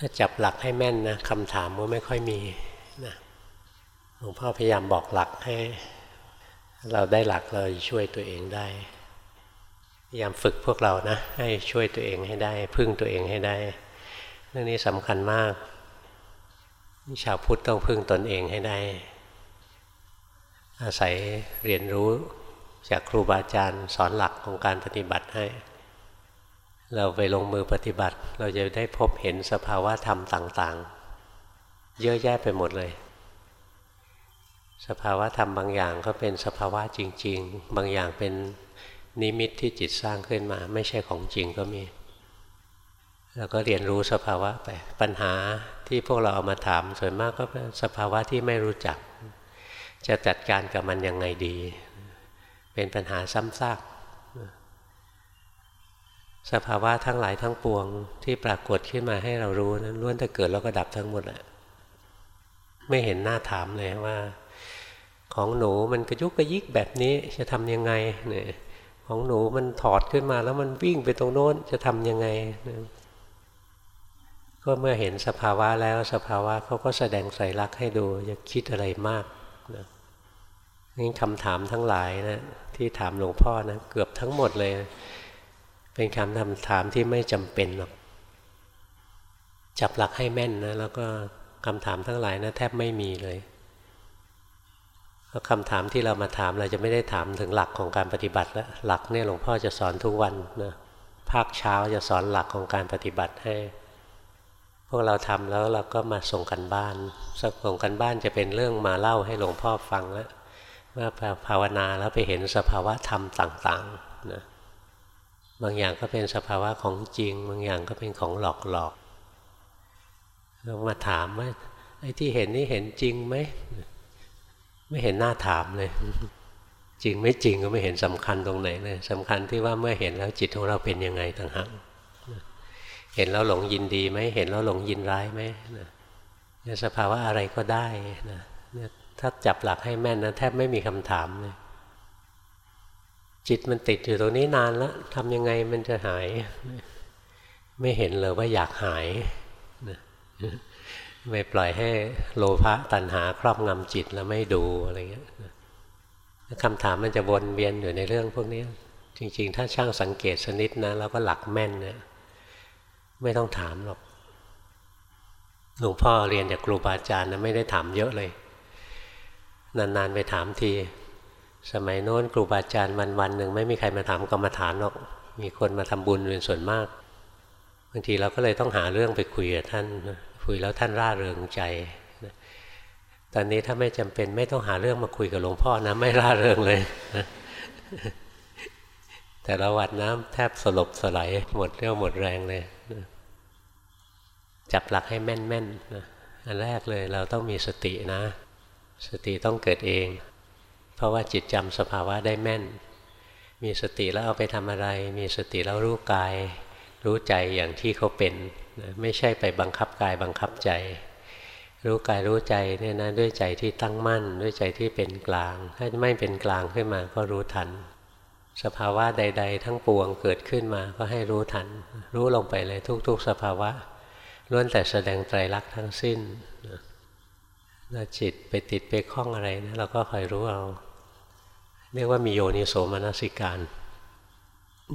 ถ้าจับหลักให้แม่นนะคำถามก็ไม่ค่อยมีนะหลวงพ่อพยายามบอกหลักให้ เราได้หลักเราช่วยตัวเองได้ พยายามฝึกพวกเรานะ ให้ช่วยตัวเองให้ได้ พึ่งตัวเองให้ได้ เรื่องนี้สำคัญมากชาวพุทธต้องพึ่งตนเองให้ได้ อาศัยเรียนรู้จากครูบาอาจารย์สอนหลักของการปฏิบัติให้ เราไปลงมือปฏิบัติ เราจะได้พบเห็นสภาวะธรรมต่างๆ เยอะแยะไปหมดเลย สภาวะธรรมบางอย่างก็เป็นสภาวะจริง ๆ บางอย่างเป็นนิมิตที่จิตสร้างขึ้นมา ไม่ใช่ของจริงก็มี แล้วก็เรียนรู้สภาวะไป ปัญหาที่พวกเราเอามาถามส่วนมากก็เป็นสภาวะที่ไม่รู้จัก จะจัดการกับมันยังไงดี เป็นปัญหาซ้ำซาก สภาวะทั้งหลายทั้งปวงที่ปรากฏขึ้นมาให้เรารู้นั้นล้วนแต่เกิดแล้วก็ดับทั้งหมดแหละไม่เห็นหน้าถามเลยว่า ของหนูมันกระยุกกระยิกแบบนี้จะทำยังไงเนี่ยของหนูมันถอดขึ้นมาแล้วมันวิ่งไปตรงโน้นจะทำยังไง ก็เมื่อเห็นสภาวะแล้วสภาวะเขาก็แสดงใส่รักให้ดูอย่าคิดอะไรมากนะนี่คำถามทั้งหลายนะที่ถามหลวงพ่อนะเกือบทั้งหมดเลย เป็นคำาถามที่ไม่จำเป็นหรอก จับหลักให้แม่นนะแล้วก็คำถามทั้งหลายนะแทบไม่มีเลยเพราะคำถามที่เรามาถามเราจะไม่ได้ถามถึงหลักของการปฏิบัติแล้วหลักเนี่ยหลวงพ่อจะสอนทุกวันนะภาคเช้าจะสอนหลักของการปฏิบัติให้ พวกเราทำแล้วเราก็มาส่งกันบ้านส่งกันบ้านจะเป็นเรื่องมาเล่าให้หลวงพ่อฟังแล้วว่าภาวนาแล้วไปเห็นสภาวะธรรมต่างๆนะ บางอย่างก็เป็นสภาวะของจริง บางอย่างก็เป็นของหลอกหลอกเรามาถามว่าไอ้ที่เห็นนี่เห็นจริงไหมไม่เห็นหน้าถามเลย จริงไม่จริงก็ไม่เห็นสำคัญตรงไหนเลยสำคัญที่ว่าเมื่อเห็นแล้วจิตของเราเป็นยังไงต่างหากเห็นแล้วหลงยินดีไหมเห็นแล้วหลงยินร้ายไหมเนี่ยสภาวะอะไรก็ได้นะถ้าจับหลักให้แม่นนะแทบไม่มีคำถามเลย จิตมันติดอยู่ตรงนี้นานแล้วทำยังไงมันจะหาย ไม่เห็นเลยว่าอยากหายไม่ปล่อยให้โลภะตัณหาครอบงำจิตแล้วไม่ดูอะไรเงี้ยคำถามมันจะวนเวียนอยู่ในเรื่องพวกนี้ จริง ๆ ถ้าช่างสังเกตสนิดนะแล้วก็หลักแม่นเนี่ยไม่ต้องถามหรอกหลวงพ่อเรียนจากครูบาอาจารย์นะไม่ได้ถามเยอะเลย นานๆไปถามที สมัยโน้นครูบาอาจารย์วันวันหนึ่งไม่มีใครมาถามกรรมฐานหรอก มีคนมาทำบุญเป็นส่วนมากบางทีเราก็เลยต้องหาเรื่องไปคุยกับท่านคุยแล้วท่านร่าเริงใจตอนนี้ถ้าไม่จำเป็นไม่ต้องหาเรื่องมาคุยกับหลวงพ่อนะไม่ร่าเริงเลยแต่ละวันน้ำแทบสลบสลายหมดเรี่ยวหมดแรงเลยจับหลักให้แม่นๆนะอันแรกเลยเราต้องมีสตินะ สติต้องเกิดเอง เพราะว่าจิตจำสภาวะได้แม่น มีสติแล้วเอาไปทำอะไร มีสติแล้วรู้กาย รู้ใจอย่างที่เขาเป็นไม่ใช่ไปบังคับกายบังคับใจ รู้กายรู้ใจเนี่ยนะด้วยใจที่ตั้งมั่น ด้วยใจที่เป็นกลาง ถ้าไม่เป็นกลางขึ้นมาก็รู้ทัน สภาวะใด ๆ ทั้งปวงเกิดขึ้นมาก็ให้รู้ทัน รู้ลงไปเลยทุก ๆ สภาวะล้วนแต่แสดงไตรลักษณ์ทั้งสิ้นแล้วจิตไปติดไปคล้องอะไรนะเราก็คอยรู้เอา เรียกว่ามีโยนิโสมนสิการ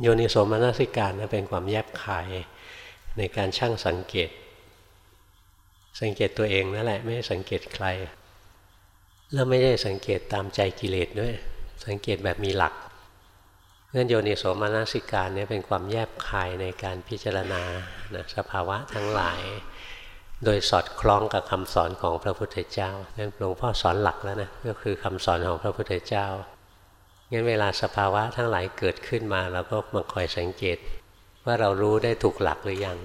โยนิโสมนสิการนะเป็นความแยบคายในการช่างสังเกต สังเกตตัวเองนั่นแหละ ไม่ได้สังเกตใคร แล้วไม่ได้สังเกตตามใจกิเลสด้วย สังเกตแบบมีหลักงั้นโยนิโสมนสิการเนี่ยเป็นความแยบคายในการพิจารณานะสภาวะทั้งหลาย โดยสอดคล้องกับคำสอนของพระพุทธเจ้านั่นหลวงพ่อสอนหลักแล้วนะก็คือคำสอนของพระพุทธเจ้า งั้นเวลาสภาวะทั้งหลายเกิดขึ้นมาเราก็มาคอยสังเกต ว่าเรารู้ได้ถูกหลักหรือยัง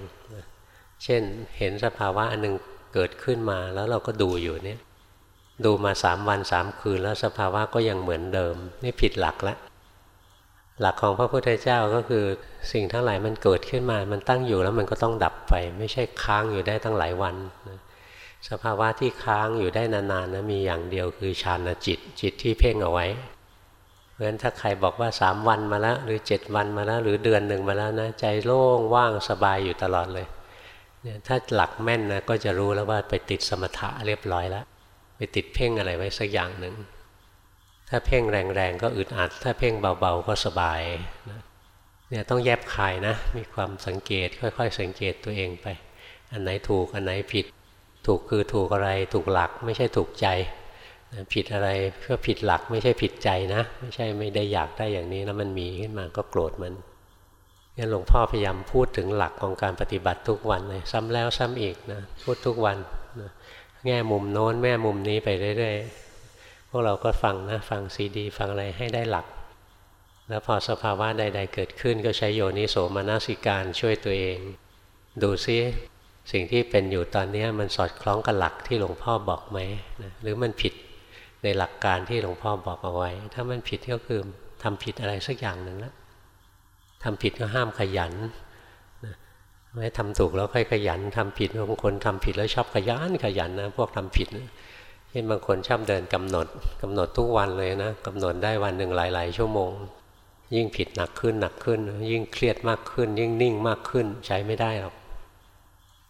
เช่นเห็นสภาวะอันหนึ่งเกิดขึ้นมาแล้วเราก็ดูอยู่เนี่ยดูมาสามวันสามคืนแล้วสภาวะก็ยังเหมือนเดิม นี่ผิดหลักล้วหลักของพระพุทธเจ้าก็คือสิ่งทั้งหลายมันเกิดขึ้นมา มันตั้งอยู่แล้วมันก็ต้องดับไป ไม่ใช่ค้างอยู่ได้ตั้งหลายวัน สภาวะที่ค้างอยู่ได้นานๆนะมีอย่างเดียวคือฌานจิตจิตที่เพ่งเอาไว้ ราะฉะนั้นถ้าใครบอกว่าสามวันมาแล้วหรือเจ็ดวันมาแล้วหรือเดือนหนึ่งมาแล้วนะใจโล่งว่างสบายอยู่ตลอดเลยเนี่ยถ้าหลักแม่นนะก็จะรู้แล้วว่าไปติดสมถะเรียบร้อยแล้ว ไปติดเพ่งอะไรไว้สักอย่างหนึ่งถ้าเพ่งแรงๆก็อึดอัด ถ้าเพ่งเบาๆก็สบายนะเนี่ยต้องแยบคายนะ มีความสังเกตค่อยๆ สังเกตตัวเองไป อันไหนถูกอันไหนผิด ถูกคือถูกอะไรถูกหลักไม่ใช่ถูกใจ ผิดอะไรเพื่อผิดหลักไม่ใช่ผิดใจนะ ไม่ใช่ไม่ได้อยากได้อย่างนี้แล้วมันมีขึ้นมาก็โกรธมันนี่หลวงพ่อพยายามพูดถึงหลักของการปฏิบัติทุกวันเลยซ้ำแล้วซ้ำอีกนะพูดทุกวันนะแง่มุมโน้นแม่มุมนี้ไปเรื่อยๆพวกเราก็ฟังนะฟังซีดี ฟังอะไรให้ได้หลัก แล้วพอสภาวะใด ๆ เกิดขึ้นก็ใช้โยนิโสมนสิการช่วยตัวเอง ดูซิสิ่งที่เป็นอยู่ตอนนี้มันสอดคล้องกับหลักที่หลวงพ่อบอกไหมนะหรือมันผิด ในหลักการที่หลวงพ่อบอกเอาไว้ ถ้ามันผิดก็คือทำผิดอะไรสักอย่างหนึ่งแล้วทำผิดก็ห้ามขยันไม่ทำถูกแล้วค่อยขยันทำผิดบางคนทำผิดแล้วชอบขยันขยันนะพวกทำผิดเช่นบางคนชอบเดินกำหนดกำหนดทุกวันเลยนะกำหนดได้วันหนึ่งหลาย ๆ ชั่วโมง ยิ่งผิดหนักขึ้นหนักขึ้น ยิ่งเครียดมากขึ้น ยิ่งนิ่งมากขึ้นใช้ไม่ได้หรอก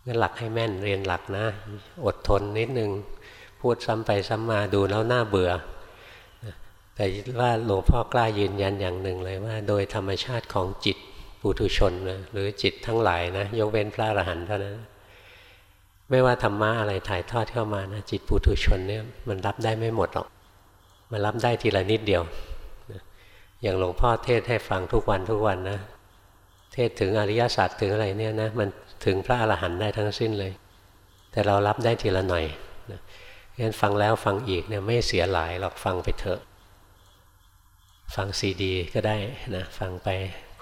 งั้นหลักให้แม่นเรียนหลักนะ อดทนนิดนึง พูดซ้ำไปซ้ำมาดูแล้วน่าเบื่อ แต่ว่าหลวงพ่อกล้ายืนยันอย่างหนึ่งเลยว่า โดยธรรมชาติของจิตปุถุชนนะหรือจิตทั้งหลายนะยกเว้นพระอรหันต์เท่านั้นไม่ว่าธรรมะอะไรถ่ายทอดเข้ามานะจิตปุถุชนเนี่ยมันรับได้ไม่หมดหรอก มันรับได้ทีละนิดเดียว อย่างหลวงพ่อเทศให้ฟังทุกวันทุกวันนะเทศถึงอริยสัจถึงอะไรเนี่ยนะมันถึงพระอรหันต์ได้ทั้งสิ้นเลย แต่เรารับได้ทีละหน่อย งั้นฟังแล้วฟังอีกเนี่ยไม่เสียหลายหรอกฟังไปเถอะ ฟังซีดีก็ได้นะฟังไป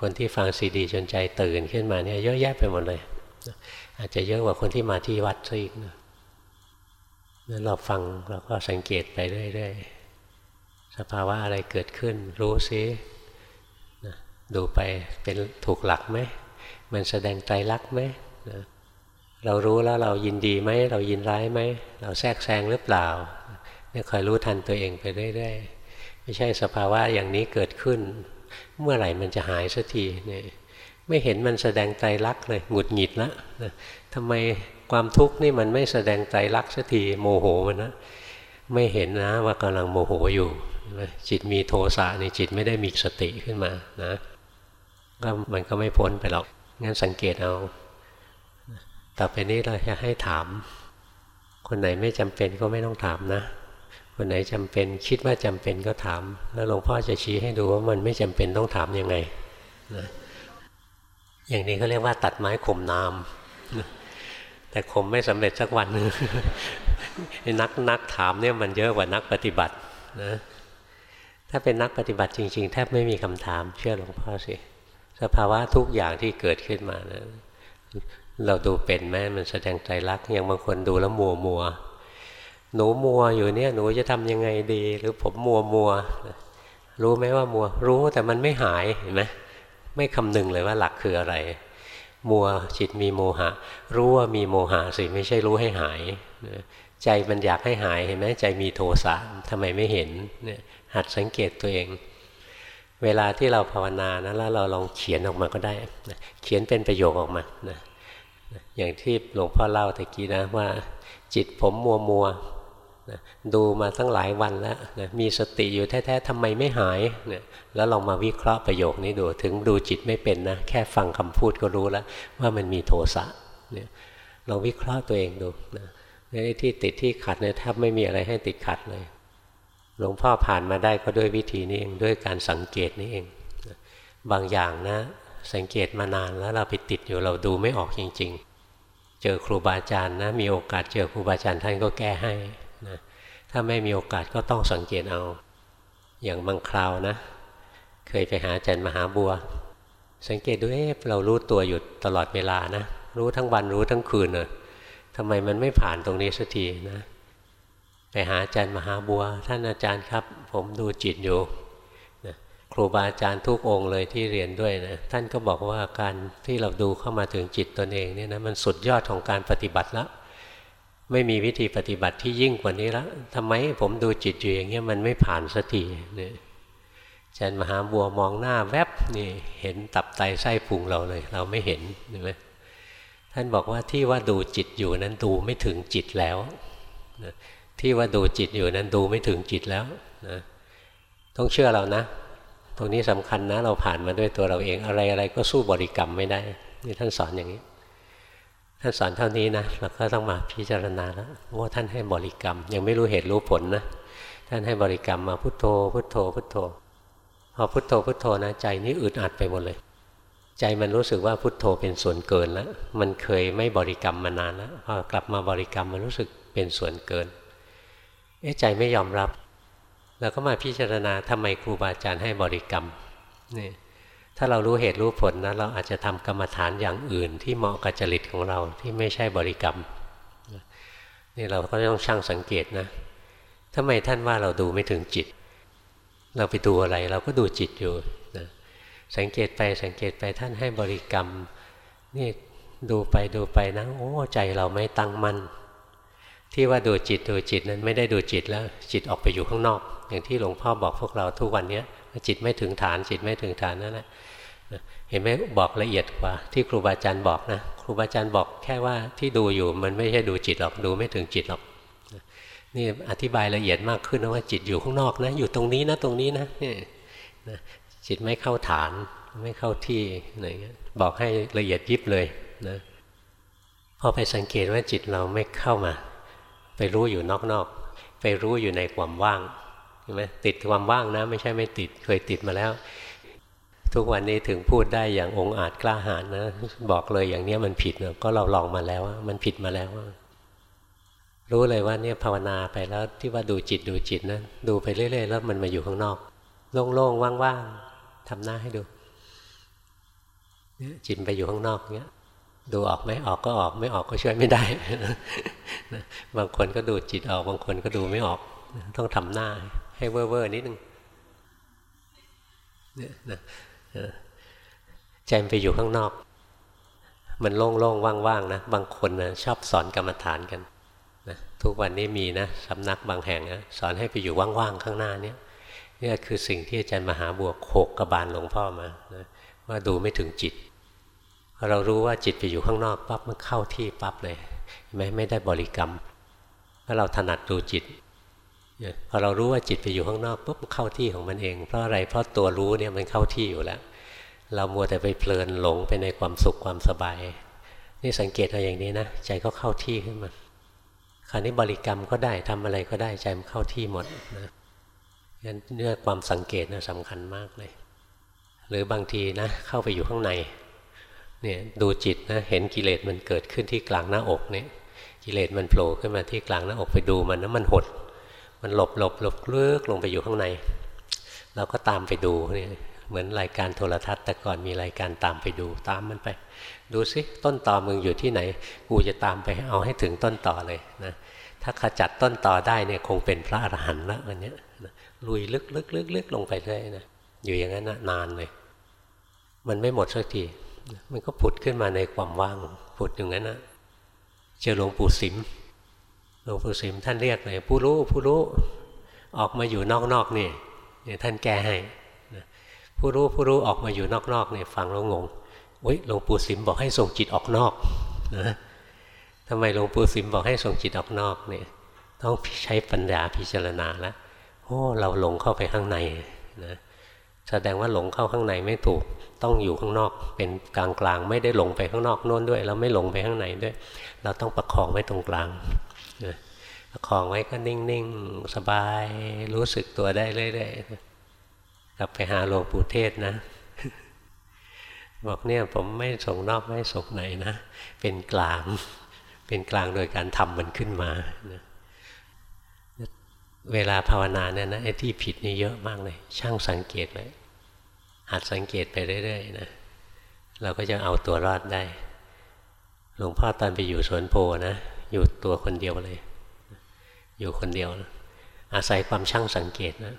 คนที่ฟังซีดีจนใจตื่นขึ้นมาเนี่ยเยอะแยะไปหมดเลย อาจจะเยอะกว่าคนที่มาที่วัดซะอีกนะนั้นเราฟังเราก็สังเกตไปเรื่อยๆสภาวะอะไรเกิดขึ้น รู้ซิดูไปเป็นถูกหลักไหมมันแสดงใจรักไหมนะ เรารู้แล้วเรายินดีไหมเรายินร้ายไหมเราแทรกแซงหรือเปล่าเนี่ยคอยรู้ทันตัวเองไปเรื่อยๆไม่ใช่สภาวะอย่างนี้เกิดขึ้น เมื่อไหร่มันจะหายสักทีเนี่ยไม่เห็นมันแสดงใจรักเลยหงุดหงิดละนะทำไมความทุกข์นี่มันไม่แสดงใจรักสักทีโมโหมันนะไม่เห็นนะว่ากำลังโมโหอยู่จิตมีโทสะนี่จิตไม่ได้มีสติขึ้นมานะก็มันก็ไม่พ้นไปหรอกงั้นสังเกตเอา ต่อไปนี้เราจะให้ถาม คนไหนไม่จำเป็นก็ไม่ต้องถามนะ คนไหนจำเป็นคิดว่าจำเป็นก็ถาม แล้วหลวงพ่อจะชี้ให้ดูว่ามันไม่จำเป็นต้องถามยังไงนะอย่างนี้เขาเรียกว่าตัดไม้ข่มน้ำแต่ข่มไม่สำเร็จสักวันนึงนักนักถามเนี่ยมันเยอะกว่านักปฏิบัตินะถ้าเป็นนักปฏิบัติจริง ๆ แทบไม่มีคำถามเชื่อหลวงพ่อสิสภาวะทุกอย่างที่เกิดขึ้นมานะ เราดูเป็นไหมมันแสดงใจรักอย่างบางคนดูแล้วมัวมัวหนูมัวอยู่เนี่ยหนูจะทำยังไงดี หรือผมมัวมัวรู้ไหมว่ามัว รู้แต่มันไม่หายเห็นไหมไม่คำนึงเลยว่าหลักคืออะไร มัวจิตมีโมหะ รู้ว่ามีโมหะสิไม่ใช่รู้ให้หายใจมันอยากให้หายเห็นไหมใจมีโทสะทำไมไม่เห็นหัดสังเกตตัวเอง เวลาที่เราภาวนานะแล้วเราลองเขียนออกมาก็ได้เขียนเป็นประโยคออกมานะ อย่างที่หลวงพ่อเล่าตะกี้นะว่า จิตผมมัวมัวนะดูมาตั้งหลายวันแล้วนะมีสติอยู่แท้ๆทำไมไม่หายเนี่ยแล้วลองมาวิเคราะห์ประโยคนี้ดู ถึงดูจิตไม่เป็นนะ แค่ฟังคำพูดก็รู้แล้ว ว่ามันมีโทสะเนี่ยลองวิเคราะห์ตัวเองดูนะที่ติดที่ขัดเนี่ยแทบไม่มีอะไรให้ติดขัดเลย หลวงพ่อผ่านมาได้ก็ด้วยวิธีนี้เองด้วยการสังเกตนี้เอง บางอย่างนะ สังเกตมานานแล้วเราไปติดอยู่เราดูไม่ออกจริง ๆ เจอครูบาอาจารย์นะมีโอกาสเจอครูบาอาจารย์ท่านก็แก้ให้นะถ้าไม่มีโอกาสก็ต้องสังเกตเอา อย่างบางคราวนะ เคยไปหาอาจารย์มหาบัว สังเกตดูเอ๊ะเรารู้ตัวอยู่ตลอดเวลานะ รู้ทั้งวันรู้ทั้งคืนเนะทำไมมันไม่ผ่านตรงนี้สักทีนะไปหาอาจารย์มหาบัว ท่านอาจารย์ครับ ผมดูจิตอยู่ ครูบาอาจารย์ทุกองค์เลยที่เรียนด้วยนะท่านก็บอกว่าการที่เราดูเข้ามาถึงจิตตนเองเนี่ยนะมันสุดยอดของการปฏิบัติแล้วไม่มีวิธีปฏิบัติที่ยิ่งกว่านี้แล้วทำไมผมดูจิตอยู่อย่างเงี้ยมันไม่ผ่านสักทีเนี่ยอาจันมหาบัวมองหน้าแวบนี่เห็นตับไตไส้พุงเราเลย เราไม่เห็นใช่ไหมท่านบอกว่าที่ว่าดูจิตอยู่นั้นดูไม่ถึงจิตแล้วที่ว่าดูจิตอยู่นั้นดูไม่ถึงจิตแล้วนะต้องเชื่อเรานะ ตรงนี้สำคัญนะเราผ่านมาด้วยตัวเราเองอะไรอะไรก็สู้บริกรรมไม่ได้นี่ท่านสอนอย่างนี้ ท่านสอนเท่านี้นะเราก็ต้องมาพิจารณาแล้วว่าท่านให้บริกรรม ยังไม่รู้เหตุรู้ผลนะท่านให้บริกรรมมาพุทโธ พุทโธ พุทโธพอพุทโธพุทโธนะใจนี้อึดอัดไปหมดเลย ใจมันรู้สึกว่าพุทโธเป็นส่วนเกินแล้วมันเคยไม่บริกรรมมานานแล้วพอกลับมาบริกรรมมันรู้สึกเป็นส่วนเกิน เอ๊ะใจไม่ยอมรับ เราก็มาพิจารณาทำไมครูบาอาจารย์ให้บริกรรมนี่ถ้าเรารู้เหตุรู้ผลนะเราอาจจะทำกรรมฐานอย่างอื่น ที่เหมาะกับจริตของเราที่ไม่ใช่บริกรรมนี่เราก็ต้องช่างสังเกตนะทำไมท่านว่าเราดูไม่ถึงจิต เราไปดูอะไรเราก็ดูจิตอยู่นะสังเกตไปสังเกตไปท่านให้บริกรรมนี่ดูไปดูไปนะโอ้ใจเราไม่ตั้งมั่น ที่ว่าดูจิตดูจิตนั้นไม่ได้ดูจิตแล้ว จิตออกไปอยู่ข้างนอก อย่างที่หลวงพ่อบอกพวกเราทุกวันนี้จิตไม่ถึงฐานจิตไม่ถึงฐานนั่นแหละเห็นไหมบอกละเอียดกว่า ที่ครูบาอาจารย์บอกนะครูบาอาจารย์บอกแค่ว่าที่ดูอยู่มันไม่ใช่ดูจิตหรอกดูไม่ถึงจิตหรอกนี่อธิบายละเอียดมากขึ้นนะว่าจิตอยู่ข้างนอกนะ อยู่ตรงนี้นะตรงนี้นะนี่นะจิตไม่เข้าฐานไม่เข้าที่อะไรเงี้ยบอกให้ละเอียดยิบเลยนะพอไปสังเกตว่าจิตเราไม่เข้ามา ไปรู้อยู่นอกๆ ไปรู้อยู่ในความว่างช่ไหมติดความว่างนะ ไม่ใช่ไม่ติดเคยติดมาแล้ว ทุกวันนี้ถึงพูดได้อย่างองอาจกล้าหาญนะ บอกเลยอย่างนี้มันผิดเนะก็เราลองมาแล้วมันผิดมาแล้วรู้เลยว่าเนี่ยภาวนาไปแล้วที่ว่าดูจิตดูจิตนะดูไปเรื่อยๆแล้วมันมาอยู่ข้างนอก โล่งๆว่างๆทำหน้าให้ดูเนี่ยจิตไปอยู่ข้างนอกเนี้ย ดูออกไหมออกก็ออกไม่ออกก็ช่วยไม่ได้ บางคนก็ดูจิตออก บางคนก็ดูไม่ออก ต้องทำหน้าให้เว่อร์นิดนึงเนี่ยนะใจมันไปอยู่ข้างนอก มันโล่งๆว่างๆนะบางคนนะชอบสอนกรรมฐานกันนะทุกวันนี้มีนะสำนักบางแห่งนะสอนให้ไปอยู่ว่างๆข้างหน้าเนี่ยนี่คือสิ่งที่อาจารย์มหาบวกโขกกระบาลหลวงพ่อมานะว่าดูไม่ถึงจิต เรารู้ว่าจิตไปอยู่ข้างนอกปั๊บมันเข้าที่ปั๊บเลยไม่ไม่ได้บริกรรมถ้าเราถนัดดูจิตพอเรารู้ว่าจิตไปอยู่ข้างนอกปุ๊บเข้าที่ของมันเอง เพราะอะไรเพราะตัวรู้เนี่ยมันเข้าที่อยู่แล้ว เรามัวแต่ไปเพลินหลงไปในความสุขความสบาย นี่สังเกตเอาอย่างนี้นะใจก็เข้าที่ขึ้นมาคราวนี้บริกรรมก็ได้ทำอะไรก็ได้ใจมันเข้าที่หมดนะงั้นเนื้อความสังเกตนะสำคัญมากเลย หรือบางทีนะเข้าไปอยู่ข้างใน เนี่ยดูจิตนะเห็นกิเลสมันเกิดขึ้นที่กลางหน้าอกเนี่ยกิเลสมันโผล่ขึ้นมาที่กลางหน้าอกไปดูมันนะมันหด มันหลบหลบหลบลึกลงไปอยู่ข้างใน เราก็ตามไปดูนี่เหมือนรายการโทรทัศน์แต่ก่อนมีรายการตามไปดูตามมันไป ดูซิต้นตอมึงอยู่ที่ไหน กูจะตามไปเอาให้ถึงต้นต่อเลยนะถ้าขจัดต้นต่อได้เนี่ยคงเป็นพระอรหันต์ละวันนี้ลุยลึกลึกลึกลึกลงไปเรื่อยนะอยู่อย่างนั้นนะนานเลย มันไม่หมดสักที มันก็ผุดขึ้นมาในความว่างผุดอย่างนั้นนะเจอหลวงปู่สิมหลวงปู่สิมท่านเรียกเลยผู้รู้ผู้รู้ออกมาอยู่นอกๆนี่เนี่ยท่านแก้ให้ผู้รู้ผู้รู้ออกมาอยู่นอกๆเนี่ยฟังแล้วงงโอ้ยหลวงปู่สิมบอกให้ส่งจิตออกนอกนะทำไมหลวงปู่สิมบอกให้ส่งจิตออกนอกเนี่ยต้องใช้ปัญญาพิจารณาแล้วโอ้เราหลงเข้าไปข้างในนะ แสดงว่าหลงเข้าข้างในไม่ถูกต้องอยู่ข้างนอก เป็นกลางกลางไม่ได้หลงไปข้างนอกโน้นด้วย แล้วไม่หลงไปข้างในด้วย เราต้องประคองไว้ตรงกลางประคองไว้ก็นิ่งๆสบายรู้สึกตัวได้เรื่อยๆกลับไปหาหลวงปู่เทศนะ บอกเนี่ยผมไม่ส่งนอกไม่ส่งไหนนะ เป็นกลางเป็นกลางโดยการทำมันขึ้นมานะ เวลาภาวนาเนี่ยนะไอ้ที่ผิดนี่เยอะมากเลย ช่างสังเกตไว้หัดสังเกตไปเรื่อยๆนะเราก็จะเอาตัวรอดได้ หลวงพ่อตอนไปอยู่สวนโพนะอยู่ตัวคนเดียวเลย อยู่คนเดียวนะอาศัยความช่างสังเกตนะ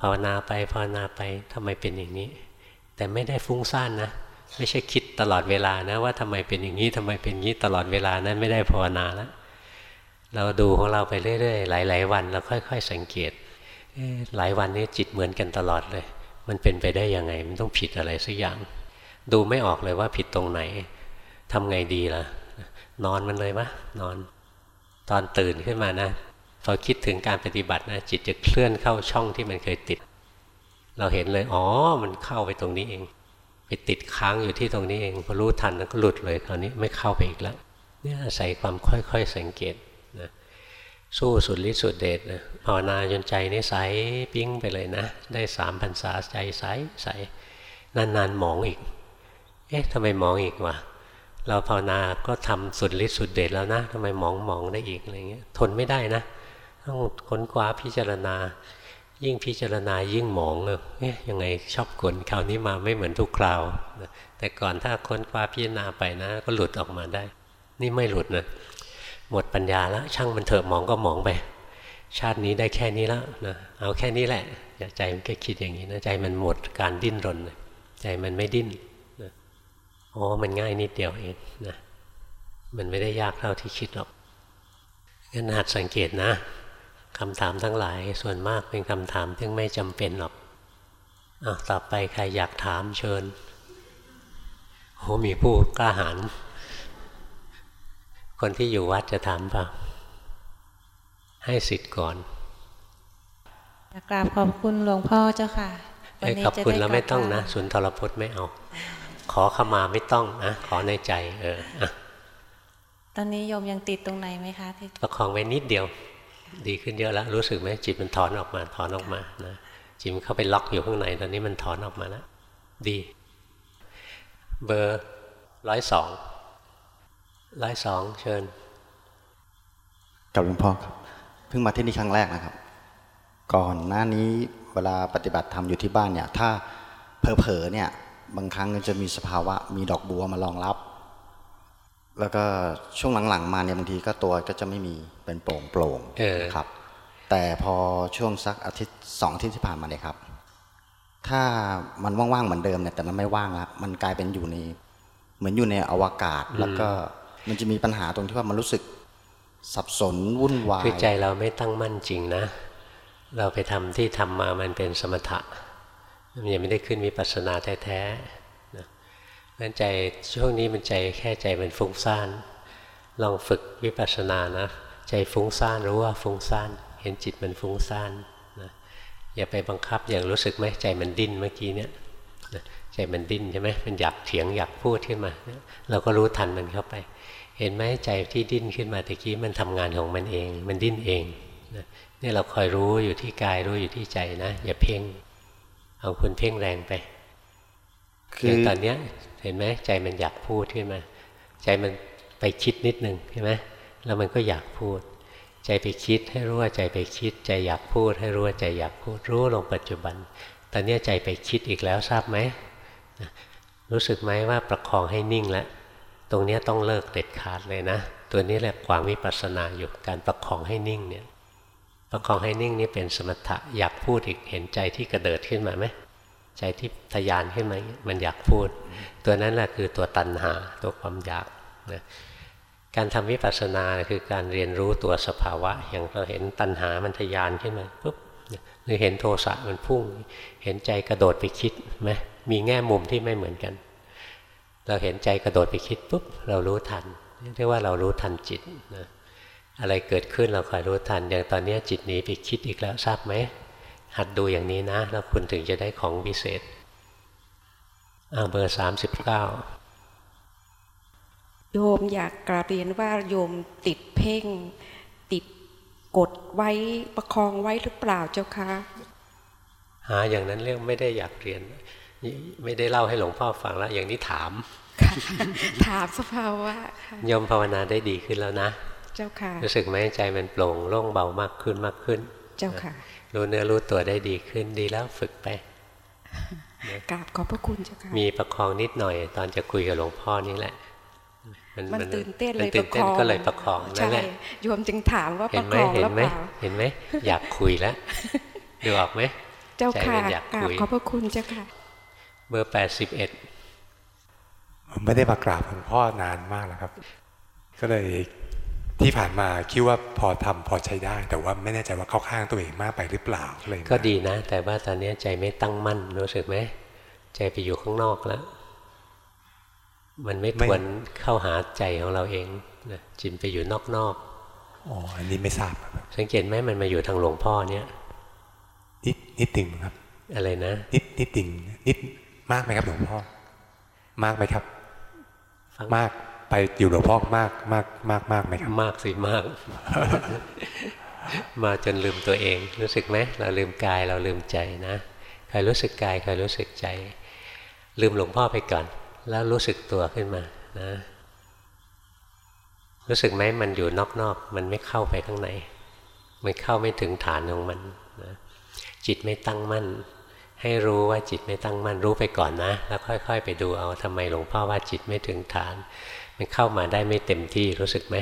ภาวนาไปภาวนาไปทำไมเป็นอย่างนี้ แต่ไม่ได้ฟุ้งซ่านนะไม่ใช่คิดตลอดเวลานะว่าทำไมเป็นอย่างนี้ทำไมเป็นอย่างนี้ตลอดเวลานะั้นไม่ได้ภาวนาแล้ว เราดูของเราไปเรื่อยๆ หลาย ๆ วันเราค่อย ๆ สังเกต หลายวันนี้จิตเหมือนกันตลอดเลย มันเป็นไปได้ยังไง มันต้องผิดอะไรสักอย่าง ดูไม่ออกเลยว่าผิดตรงไหนทำไงดีล่ะ นอนมันเลยวะนอน ตอนตื่นขึ้นมานะ พอคิดถึงการปฏิบัตินะ จิตจะเคลื่อนเข้าช่องที่มันเคยติด เราเห็นเลย อ๋อ มันเข้าไปตรงนี้เอง ไปติดค้างอยู่ที่ตรงนี้เอง พอรู้ทันแล้วก็หลุดเลยคราวนี้ไม่เข้าไปอีกแล้ว เนี่ยอาศัยความค่อยๆสังเกต สู้สุดฤทธิ์สุดเดชนะภาวนาจนใจนี่ใสปิ้งไปเลยนะ ได้สามพันษาใจใสใสนานๆมองอีก เอ๊ะทำไมมองอีกวะเราภาวนาก็ทำสุดฤทธิ์สุดเดชแล้วนะทำไมมองมองได้อีกอะไรเงี้ยทนไม่ได้นะต้องค้นคว้าพิจารณา ยิ่งพิจารณายิ่งหมองเลยเอ๊ะยังไงชอบกลคราวนี้มาไม่เหมือนทุกคราว แต่ก่อนถ้าค้นคว้าพิจารณาไปนะ ก็หลุดออกมาได้ นี่ไม่หลุดนะ หมดปัญญาแล้วช่างมันเถอะมองก็มองไป ชาตินี้ได้แค่นี้แล้วนะเอาแค่นี้แหละใจมันก็คิดอย่างนี้นะใจมันหมดการดิ้นรน ใจมันไม่ดิ้นนะอ๋อมันง่ายนิดเดียวเองนะมันไม่ได้ยากเท่าที่คิดหรอกงั้นหัดสังเกตนะคำถามทั้งหลายส่วนมากเป็นคำถามที่ไม่จำเป็นหรอกอะต่อไปใครอยากถามเชิญโอ้มีผู้กล้าหาญ คนที่อยู่วัดจะถามเปล่าให้สิทธิ์ก่อนกราบขอบคุณหลวงพ่อเจ้าค่ะไอ้ขอบคุณแล้วไม่ต้องนะสุนทรพจน์ไม่เอา ขอขมาไม่ต้องนะขอในใจ เออตอนนี้โยมยังติดตรงไหนไหมคะที่ประคองไว้นิดเดียว ดีขึ้นเยอะแล้ว รู้สึกไหมจิตมันถอนออกมาถอนออกมานะจิตมันเข้าไปล็อกอยู่ข้างในตอนนี้มันถอนออกมาแล้วดี เบอร์ร้อยสอง ร้อยสองเชิญ กับหลวงพ่อครับ เพิ่งมาที่นี่ครั้งแรกนะครับ ก่อนหน้านี้เวลาปฏิบัติธรรมอยู่ที่บ้านเนี่ย ถ้าเผลอๆเนี่ย บางครั้งจะมีสภาวะ มีดอกบัวมารองรับ แล้วก็ช่วงหลังๆ มาเนี่ยบางทีก็ตัวก็จะไม่มีเป็นโปร่งโปร่งครับ แต่พอช่วงสักอาทิตย์สองที่ที่ผ่านมาเนี่ยครับ ถ้ามันว่างๆเหมือนเดิมเนี่ยแต่มันไม่ว่างแล้วมันกลายเป็นอยู่ในเหมือนอยู่ในอวกาศแล้วก็ มันจะมีปัญหาตรงที่ว่ามันรู้สึกสับสนวุ่นวายคือใจเราไม่ตั้งมั่นจริงนะ เราไปทำที่ทำมามันเป็นสมถะมันยังไม่ได้ขึ้นมีปัสนาแท้ๆนะนั้นใจช่วงนี้มันใจแค่ใจมันฟุ้งซ่านลองฝึกวิปัสสนานะ ใจฟุ้งซ่านรู้ว่าฟุ้งซ่านเห็นจิตมันฟุ้งซ่านนะอย่าไปบังคับอย่างรู้สึกไหมใจมันดิ้นเมื่อกี้เนี่ยใจมันดิ้นใช่ไหมมันอยากเถียงอยากพูดขึ้นมา เราก็รู้ทันมันเข้าไป เห็นไหมใจที่ดิ้นขึ้นมาตะกี้มันทำงานของมันเอง มันดิ้นเองนี่เราคอยรู้อยู่ที่กายรู้อยู่ที่ใจนะ อย่าเพ่ง เอาคุณเพ่งแรงไปคือตอนเนี้ย เห็นไหมใจมันอยากพูดขึ้นมา ใจมันไปคิดนิดนึงใช่ไหมแล้วมันก็อยากพูด ใจไปคิดให้รู้ว่าใจไปคิด ใจอยากพูด ให้รู้ว่าใจอยากพูดรู้ลงปัจจุบัน ตอนนี้ใจไปคิดอีกแล้วทราบไหมรู้สึกไหมว่าประคองให้นิ่งแล้ว ตรงนี้ต้องเลิกเด็ดขาดเลยนะ ตัวนี้แหละความวิปัสสนาอยู่การประคองให้นิ่งเนี่ยประคองให้นิ่งนี่เป็นสมถะอยากพูดอีกเห็นใจที่กระเดิดขึ้นมาไหมใจที่ทยานขึ้นมามันอยากพูด ตัวนั้นแหละคือตัวตัณหาตัวความอยากนะการทำวิปัสสนาคือการเรียนรู้ตัวสภาวะ อย่างเราเห็นตัณหามันทยานขึ้นมาปุ๊บหรือเห็นโทสะมันพุ่ง เห็นใจกระโดดไปคิดไหมมีแง่มุมที่ไม่เหมือนกัน เราเห็นใจกระโดดไปคิดปุ๊บเรารู้ทันเรียกว่าเรารู้ทันจิตนะอะไรเกิดขึ้นเราคอยรู้ทัน อย่างตอนนี้จิตหนีไปคิดอีกแล้วทราบไหมหัดดูอย่างนี้นะ แล้วคุณถึงจะได้ของพิเศษอ่าเบอร์สามสิบเก้าโยมอยากกราบเรียนว่าโยมติดเพ่ง ติดกดไว้ประคองไว้หรือเปล่าเจ้าคะหาอย่างนั้นเรียกไม่ได้อยากเรียน ไม่ได้เล่าให้หลวงพ่อฟังแล้ว อย่างนี้ถาม ถามสภาวะยมภาวนาได้ดีขึ้นแล้วนะ เจ้าค่ะ รู้สึกไหมใจมันโปร่งโล่งเบามากขึ้นมากขึ้น เจ้าค่ะ รู้เนื้อรู้ตัวได้ดีขึ้นดีแล้วฝึกไปกราบขอบพระคุณเจ้าค่ะ มีประคองนิดหน่อย ตอนจะคุยกับหลวงพ่อนี่แหละ มันตื่นเต้นเลยประคองก็เลยประคองนั่นแหละโยมจึงถามว่าประคองแล้วเปล่าเห็นไหมอยากคุยแล้วดูออกไหมเจ้าค่ะกราบขอบพระคุณเจ้าค่ะ เบอร์แปดสิบเอ็ดไม่ได้มากราบหลวงพ่อนานมากแล้วครับ ก็เลยที่ผ่านมาคิดว่าพอทำพอใช้ได้ แต่ว่าไม่แน่ใจว่าเข้าข้างตัวเองมากไปหรือเปล่าเลยก็ดีนะ แต่ว่าตอนนี้ใจไม่ตั้งมั่นรู้สึกไหมใจไปอยู่ข้างนอกแล้ว มันไม่ทวนเข้าหาใจของเราเองนะจิตไปอยู่นอกอ๋ออันนี้ไม่ทราบครับๆสังเกตไหมมันมาอยู่ทางหลวงพ่อเนี่ยนิดนิดติ่งครับ อะไรนะ นิดนิดติ่งนิด มากไหมครับหลวงพ่อ มากไหมครับฟังมากไปอยู่หลวงพ่อมากมากมากมากไหมครับ มากสิมาก มาจนลืมตัวเอง รู้สึกไหมเราลืมกายเราลืมใจนะใครรู้สึกกายใครรู้สึกใจ ลืมหลวงพ่อไปก่อน แล้วรู้สึกตัวขึ้นมานะ รู้สึกไหมมันอยู่นอกๆมันไม่เข้าไปข้างในมันเข้าไม่ถึงฐานของมันนะจิตไม่ตั้งมั่น ให้รู้ว่าจิตไม่ตั้งมั่นรู้ไปก่อนนะ แล้วค่อยๆ ไปดูเอาทำไมหลวงพ่อว่าจิตไม่ถึงฐาน มันเข้ามาได้ไม่เต็มที่รู้สึกไหม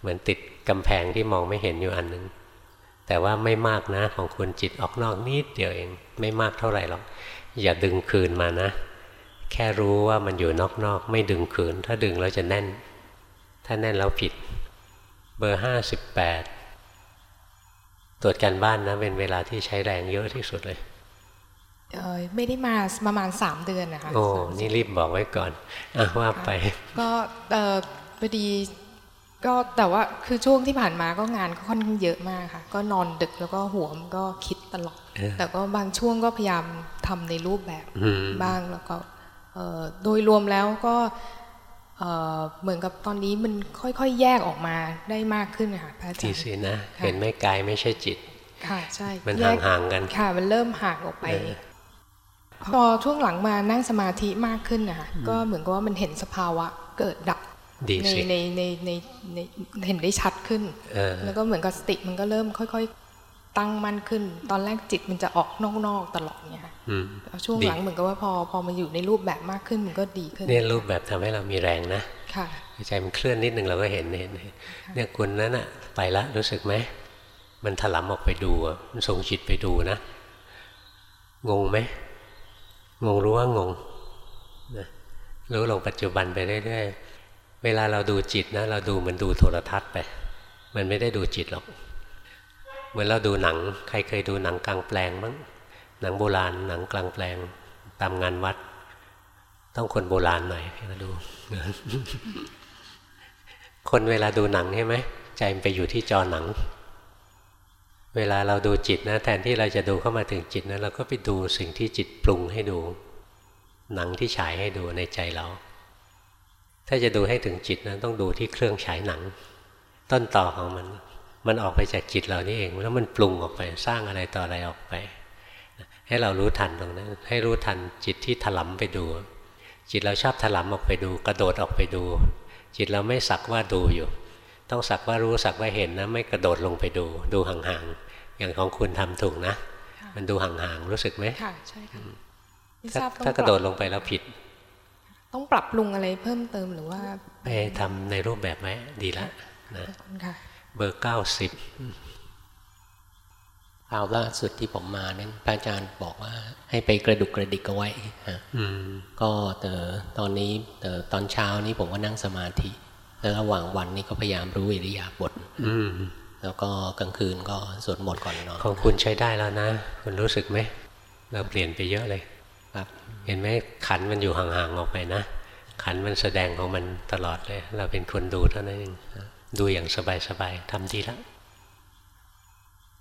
เหมือนติดกำแพงที่มองไม่เห็นอยู่อันหนึง แต่ว่าไม่มากนะของคุณจิตออกนอกนิดเดียวเองไม่มากเท่าไหร่หรอกอย่าดึงคืนมานะ แค่รู้ว่ามันอยู่นอกๆไม่ดึงคืน ถ้าดึงแล้วจะแน่น ถ้าแน่นแล้วผิด เบอร์ห้าสิบแปดตรวจการบ้านนะเป็นเวลาที่ใช้แรงเยอะที่สุดเลย ไม่ได้มาประมาณสามเดือนนะคะโอ้สามนี่รีบบอกไว้ก่อนอะว่าไป ก็เอ่อพอดีก็แต่ว่าคือช่วงที่ผ่านมาก็งานก็ค่อนข้างเยอะมากค่ะ ก็นอนดึกแล้วก็หัวมันก็คิดตลอดเออแต่ก็บางช่วงก็พยายามทำในรูปแบบอืมบ้างแล้วก็เอ่อโดยรวมแล้วก็เอ่อเหมือนกับตอนนี้มันค่อยๆ แยกออกมาได้มากขึ้นนะคะพระอาจาทีรย์สินะค่ะเห็นไหม่กายไม่ใช่จิต ค่ะใช่มันแยกห่างๆกันค่ะ มันเริ่มห่างออกไปเออ พอช่วงหลังมานั่งสมาธิมากขึ้นนะคะก็เหมือนกับว่ามันเห็นสภาวะเกิดดับดีในสิในในในในเห็นได้ชัดขึ้นเออแล้วก็เหมือนกับสติมันก็เริ่มค่อย ๆ ตั้งมั่นขึ้น ตอนแรกจิตมันจะออกนอกๆตลอดเนี่ยค่ะอืมแล้วช่วงดีหลังเหมือนกับว่าพอพอมันอยู่ในรูปแบบมากขึ้นมันก็ดีขึ้นเนี่ยรูปแบบทำให้เรามีแรงนะค่ะใจมันเคลื่อนนิดหนึ่งเราก็เห็นเห็นเห็นเนี่ยคุณนั้นอะไปละรู้สึกไหมมันถลำออกไปดูอะมันส่งจิตไปดูนะงงไหม งงรู้ว่างงนะรู้ลงปัจจุบันไปเรื่อยๆ เวลาเราดูจิตนะ เราดูเหมันดูโทรทัศน์ไป มันไม่ได้ดูจิตหรอก เหมือนเราดูหนัง ใครเคยดูหนังกลางแปลงมั้ง หนังโบราณ หนังกลางแปลง ตามงานวัด ต้องคนโบราณหน่อยมาดู คนเวลาดูหนังใช่ไหม ใจมันไปอยู่ที่จอหนัง เวลาเราดูจิตนะแทนที่เราจะดูเข้ามาถึงจิตนะเราก็ไปดูสิ่งที่จิตปรุงให้ดู หนังที่ฉายให้ดูในใจเรา ถ้าจะดูให้ถึงจิตนะต้องดูที่เครื่องฉายหนัง ต้นต่อของมัน มันออกไปจากจิตเรานี่เอง แล้วมันปรุงออกไปสร้างอะไรต่ออะไรออกไป ให้เรารู้ทันตรงนั้น ให้รู้ทันจิตที่ถลำไปดู จิตเราชอบถลำออกไปดู กระโดดออกไปดู จิตเราไม่สักว่าดูอยู่ ต้องสักว่ารู้สักว่าเห็นนะ ไม่กระโดดลงไปดู ดูห่างๆอย่างของคุณทำถูกนะค่ะมันดูห่างๆรู้สึกไหมค่ะใช่ค่ะไม่ถ้าทราบต้องถ้ากระปโดรับดลงไปแล้วผิด ต้องปรับปรุงอะไรเพิ่มเติมหรือว่า ไปทำในรูปแบบไหมดีละนะขอบคุณค่ะเบอร์เก้าสิบคราวล่าสุดที่ผมมานั้นพระอาจารย์บอกว่าให้ไปกระดุกกระดิกเอาไว้ฮะอืมก็แต่ตอนนี้แต่ตอนเช้านี้ผมก็นั่งสมาธิ แล้วระหว่างวันนี้ก็พยายามรู้อิริยาบถอืมแล้วก็กลางคืนก็สวดมนต์ก่อนนอนของคุณใช้ได้แล้วนะ คุณรู้สึกไหมเราเปลี่ยนไปเยอะเลยครับ เห็นไหมขันมันอยู่ห่างๆออกไปนะ ขันมันแสดงของมันตลอดเลย เราเป็นคนดูเท่านั้นเองดูอย่างสบายๆทำดีแล้ว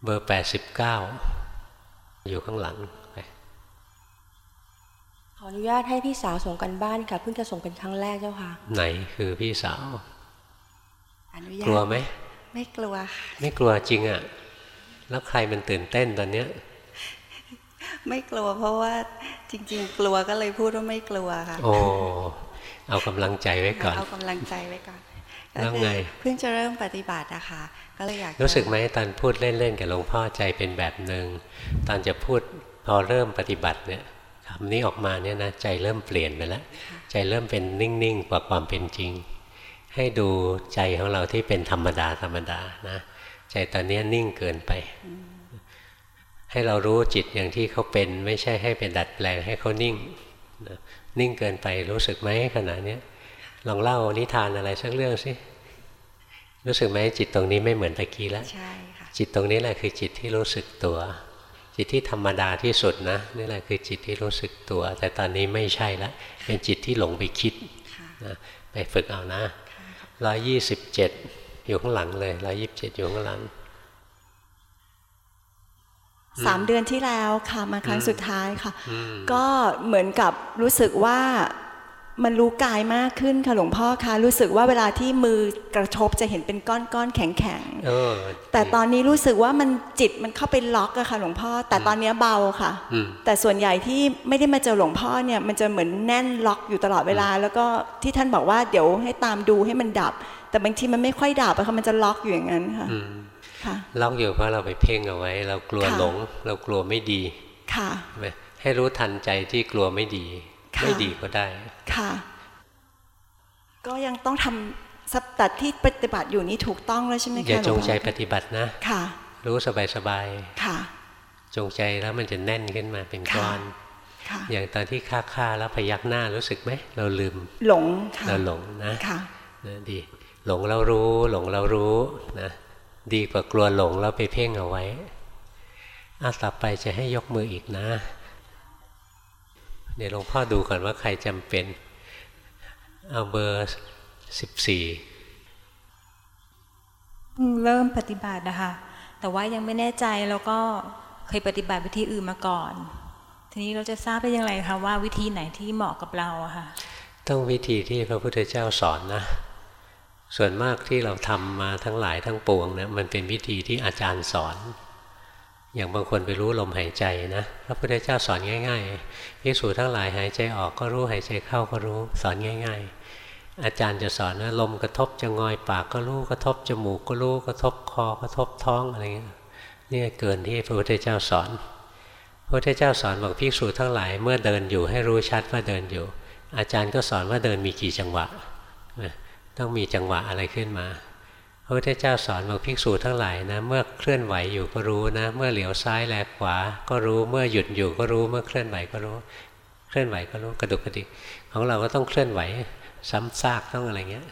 เบอร์แปดสิบเก้าอยู่ข้างหลังไปขออนุญาตให้พี่สาวส่งกันบ้านค่ะ เพิ่งจะส่งเป็นครั้งแรกเจ้าค่ะ ไหนคือพี่สาว อนุญาตกลัวไหมไม่กลัวค่ะไม่กลัวจริงอะ่ะ แล้วใครมันตื่นเต้นตอนเนี้ย ไม่กลัวเพราะว่าจริง ๆ กลัวก็เลยพูดว่าไม่กลัวค่ะ โอ้เอากำลังใจไว้ก่อน เอากำลังใจไว้ก่อนแล้วก็ไงคือเพิ่งจะเริ่มปฏิบัติอะค่ะก็เลยอยากจะรู้สึกไหมตอนพูดเล่นๆกับหลวงพ่อใจเป็นแบบหนึ่งตอนจะพูดพอเริ่มปฏิบัติเนี่ยคำนี้ออกมาเนี่ยนะใจเริ่มเปลี่ยนไปแล้วใจเริ่มเป็นนิ่งๆกว่าความเป็นจริง ให้ดูใจของเราที่เป็นธรรมดาธรรมดานะ ใจตอนเนี้ยนิ่งเกินไป ให้เรารู้จิตอย่างที่เขาเป็น ไม่ใช่ให้เป็นดัดแปลงให้เขานิ่งนะนิ่งเกินไปรู้สึกไหมขณะเนี้ยลองเล่านิทานอะไรสักเรื่องสิรู้สึกไหมจิตตรงนี้ไม่เหมือนตะกี้แล้วใช่ค่ะจิตตรงนี้แหละคือจิตที่รู้สึกตัว จิตที่ธรรมดาที่สุดนะนี่แหละคือจิตที่รู้สึกตัว แต่ตอนนี้ไม่ใช่ละเป็นจิตที่หลงไปคิดค่ะนะไปฝึกเอานะ ร้อยยี่สิบเจ็ดอยู่ข้างหลังเลยร้อยยี่สิบเจ็ดอยู่ข้างหลังสามเดือนที่แล้วค่ะมาครั้งสุดท้ายค่ะ ก็เหมือนกับรู้สึกว่า มันรู้กายมากขึ้นค่ะหลวงพ่อคะรู้สึกว่าเวลาที่มือกระทบจะเห็นเป็นก้อนก้อนๆแข็งแข็งๆเออแต่ตอนนี้รู้สึกว่ามันจิตมันเข้าไปล็อกอะค่ะหลวงพ่อ แต่ตอนนี้เบาค่ะอืมแต่ส่วนใหญ่ที่ไม่ได้มาเจอหลวงพ่อเนี่ยมันจะเหมือนแน่นล็อกอยู่ตลอดเวลา แล้วก็ที่ท่านบอกว่าเดี๋ยวให้ตามดูให้มันดับ แต่บางทีมันไม่ค่อยดับอะค่ะมันจะล็อกอยู่อย่างนั้นค่ะอืมค่ะล็อกอยู่เพราะเราไปเพ่งเอาไว้ เรากลัวค่ะหลง เรากลัวไม่ดีค่ะใช่ไหมให้รู้ทันใจที่กลัวไม่ดีค่ะ ไม่ดีก็ได้ ค่ะ ก็ยังต้องทำสัปดาห์ที่ปฏิบัติอยู่นี่ถูกต้องแล้วใช่ไหมคะอย่าหลจวงพ่อใจปฏิบัตินะ ค่ะ รู้สบายสบายค่ะๆจงใจแล้วมันจะแน่นขึ้นมาเป็นก้อนค่ะอย่างตอนที่ค่าค่าๆแล้วพยักหน้ารู้สึกไหมเราลืม หลงค่ะเราหลงนะค่ะนะดี หลงเรารู้ หลงเรารู้นะดีกว่ากลัวหลงแล้วไปเพ่งเอาไว้อาต่อไปจะให้ยกมืออีกนะ เดี๋ยวหลวงพ่อดูก่อนว่าใครจำเป็น เอาเบอร์สิบสี่เพิ่งเริ่มปฏิบัตินะคะแต่ว่ายังไม่แน่ใจแล้วก็เคยปฏิบัติวิธีอื่นมาก่อน ทีนี้เราจะทราบได้ยังไงคะว่าวิธีไหนที่เหมาะกับเราอะค่ะต้องวิธีที่พระพุทธเจ้าสอนนะ ส่วนมากที่เราทำมาทั้งหลายทั้งปวงนะมันเป็นวิธีที่อาจารย์สอน อย่างบางคนไปรู้ลมหายใจนะพระพุทธเจ้าสอนง่ายๆภิกษุทั้งหลายหายใจออกก็รู้หายใจเข้าก็รู้สอนง่าย ๆ อาจารย์จะสอนว่าลมกระทบจะงอยปากก็รู้กระทบจมูกก็รู้กระทบคอกระทบท้องอะไรเงี้ยเนี่ยเกินที่พระพุทธเจ้าสอน พระพุทธเจ้าสอนบอกภิกษุทั้งหลายเมื่อเดินอยู่ให้รู้ชัดว่าเดินอยู่ อาจารย์ก็สอนว่าเดินมีกี่จังหวะต้องมีจังหวะอะไรขึ้นมา ระพุทธเจ้าสอนบอกภิกษุทั้งหลายนะ เมื่อเคลื่อนไหวอยู่ก็รู้นะ เมื่อเหลียวซ้ายแลขวา ก็รู้เมื่อหยุดอยู่ก็รู้เมื่อเคลื่อนไหวก็รู้ เคลื่อนไหวก็รู้กระดุกกระดิกของเราก็ต้องเคลื่อนไหว ซ้ำซากต้องอะไรเงี้ย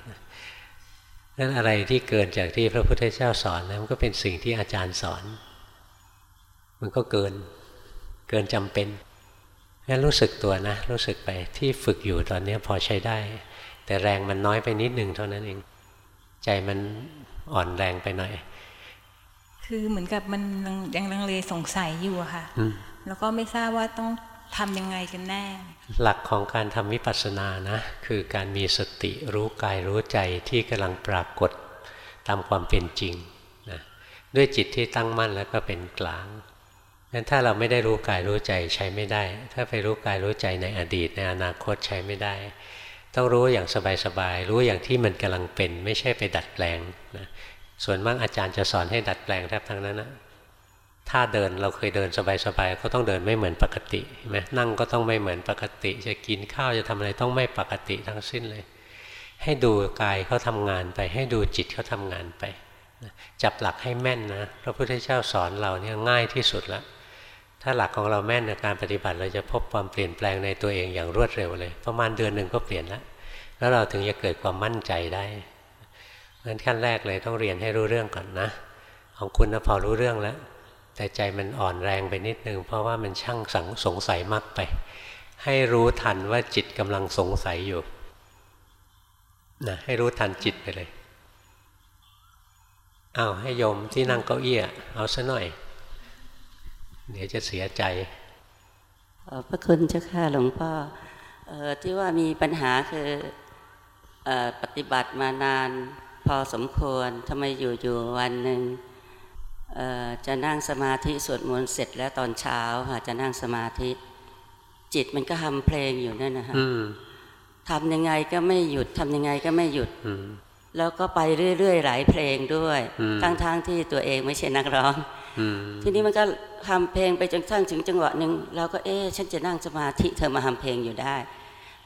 นั่นอะไรที่เกินจากที่พระพุทธเจ้าสอนนะมันก็เป็นสิ่งที่อาจารย์สอน มันก็เกินเกินจำเป็นงั้นรู้สึกตัวนะ รู้สึกไปที่ฝึกอยู่ตอนนี้พอใช้ได้ แต่แรงมันน้อยไปนิดหนึ่งเท่านั้นเอง ใจมัน อ่อนแรงไปหน่อย คือเหมือนกับมันยังลังเลสงสัยอยู่อะค่ะอืมแล้วก็ไม่ทราบว่าต้องทำยังไงกันแน่ หลักของการทำวิปัสสนานะ คือการมีสติรู้กายรู้ใจที่กำลังปรากฏตามความเป็นจริงนะด้วยจิตที่ตั้งมั่นแล้วก็เป็นกลางงั้นถ้าเราไม่ได้รู้กายรู้ใจใช้ไม่ได้ ถ้าไปรู้กายรู้ใจในอดีตในอนาคตใช้ไม่ได้ ต้องรู้อย่างสบายๆรู้อย่างที่มันกำลังเป็น ไม่ใช่ไปดัดแปลงนะ ส่วนมากอาจารย์จะสอนให้ดัดแปลงแทบทั้งนั้นนะถ้าเดินเราเคยเดินสบายๆก็ต้องเดินไม่เหมือนปกตินไหมนั่งก็ต้องไม่เหมือนปกติ จะกินข้าวจะทำอะไรต้องไม่ปกติทั้งสิ้นเลย ให้ดูกายเขาทำงานไป ให้ดูจิตเขาทำงานไปจับหลักให้แม่นนะพระพุทธเจ้าสอนเราเนี่ยง่ายที่สุดละถ้าหลักของเราแม่นในการปฏิบัติ เราจะพบความเปลี่ยนแปลงในตัวเองอย่างรวดเร็วเลย ประมาณเดือนหนึ่งก็เปลี่ยนแล้วแล้วเราถึงจะเกิดความมั่นใจได้ งั้นขั้นแรกเลยต้องเรียนให้รู้เรื่องก่อนนะ ของคุณนะพอรู้เรื่องแล้ว แต่ใจมันอ่อนแรงไปนิดนึง เพราะว่ามันช่างสังสงสัยมากไป ให้รู้ทันว่าจิตกำลังสงสัยอยู่นะให้รู้ทันจิตไปเลยเอาวให้โยมที่นั่งเก้าอี้เอาซะหน่อย เดี๋ยวจะเสียใจขอบพระคุณเจ้าค่ะหลวงพ่อออที่ว่ามีปัญหาคือออปฏิบัติมานาน อสมควรทำไมอยู่ๆวันหนึ่งเอ่อจะนั่งสมาธิสวดมนต์เสร็จแล้วตอนเช้าค่ะจะนั่งสมาธิ จิตมันก็ทำเพลงอยู่นั่นนะคะอืมทำยังไงก็ไม่หยุดทำยังไงก็ไม่หยุดอืมแล้วก็ไปเรื่อยๆหลายเพลงด้วยอืมทั้งๆที่ตัวเองไม่ใช่นักร้องอืมทีนี้มันก็ทำเพลงไปจนกระทั่งถึงจังหวะหนึ่งเราก็เอ๊ะฉันจะนั่งสมาธิเธอมาทำเพลงอยู่ได้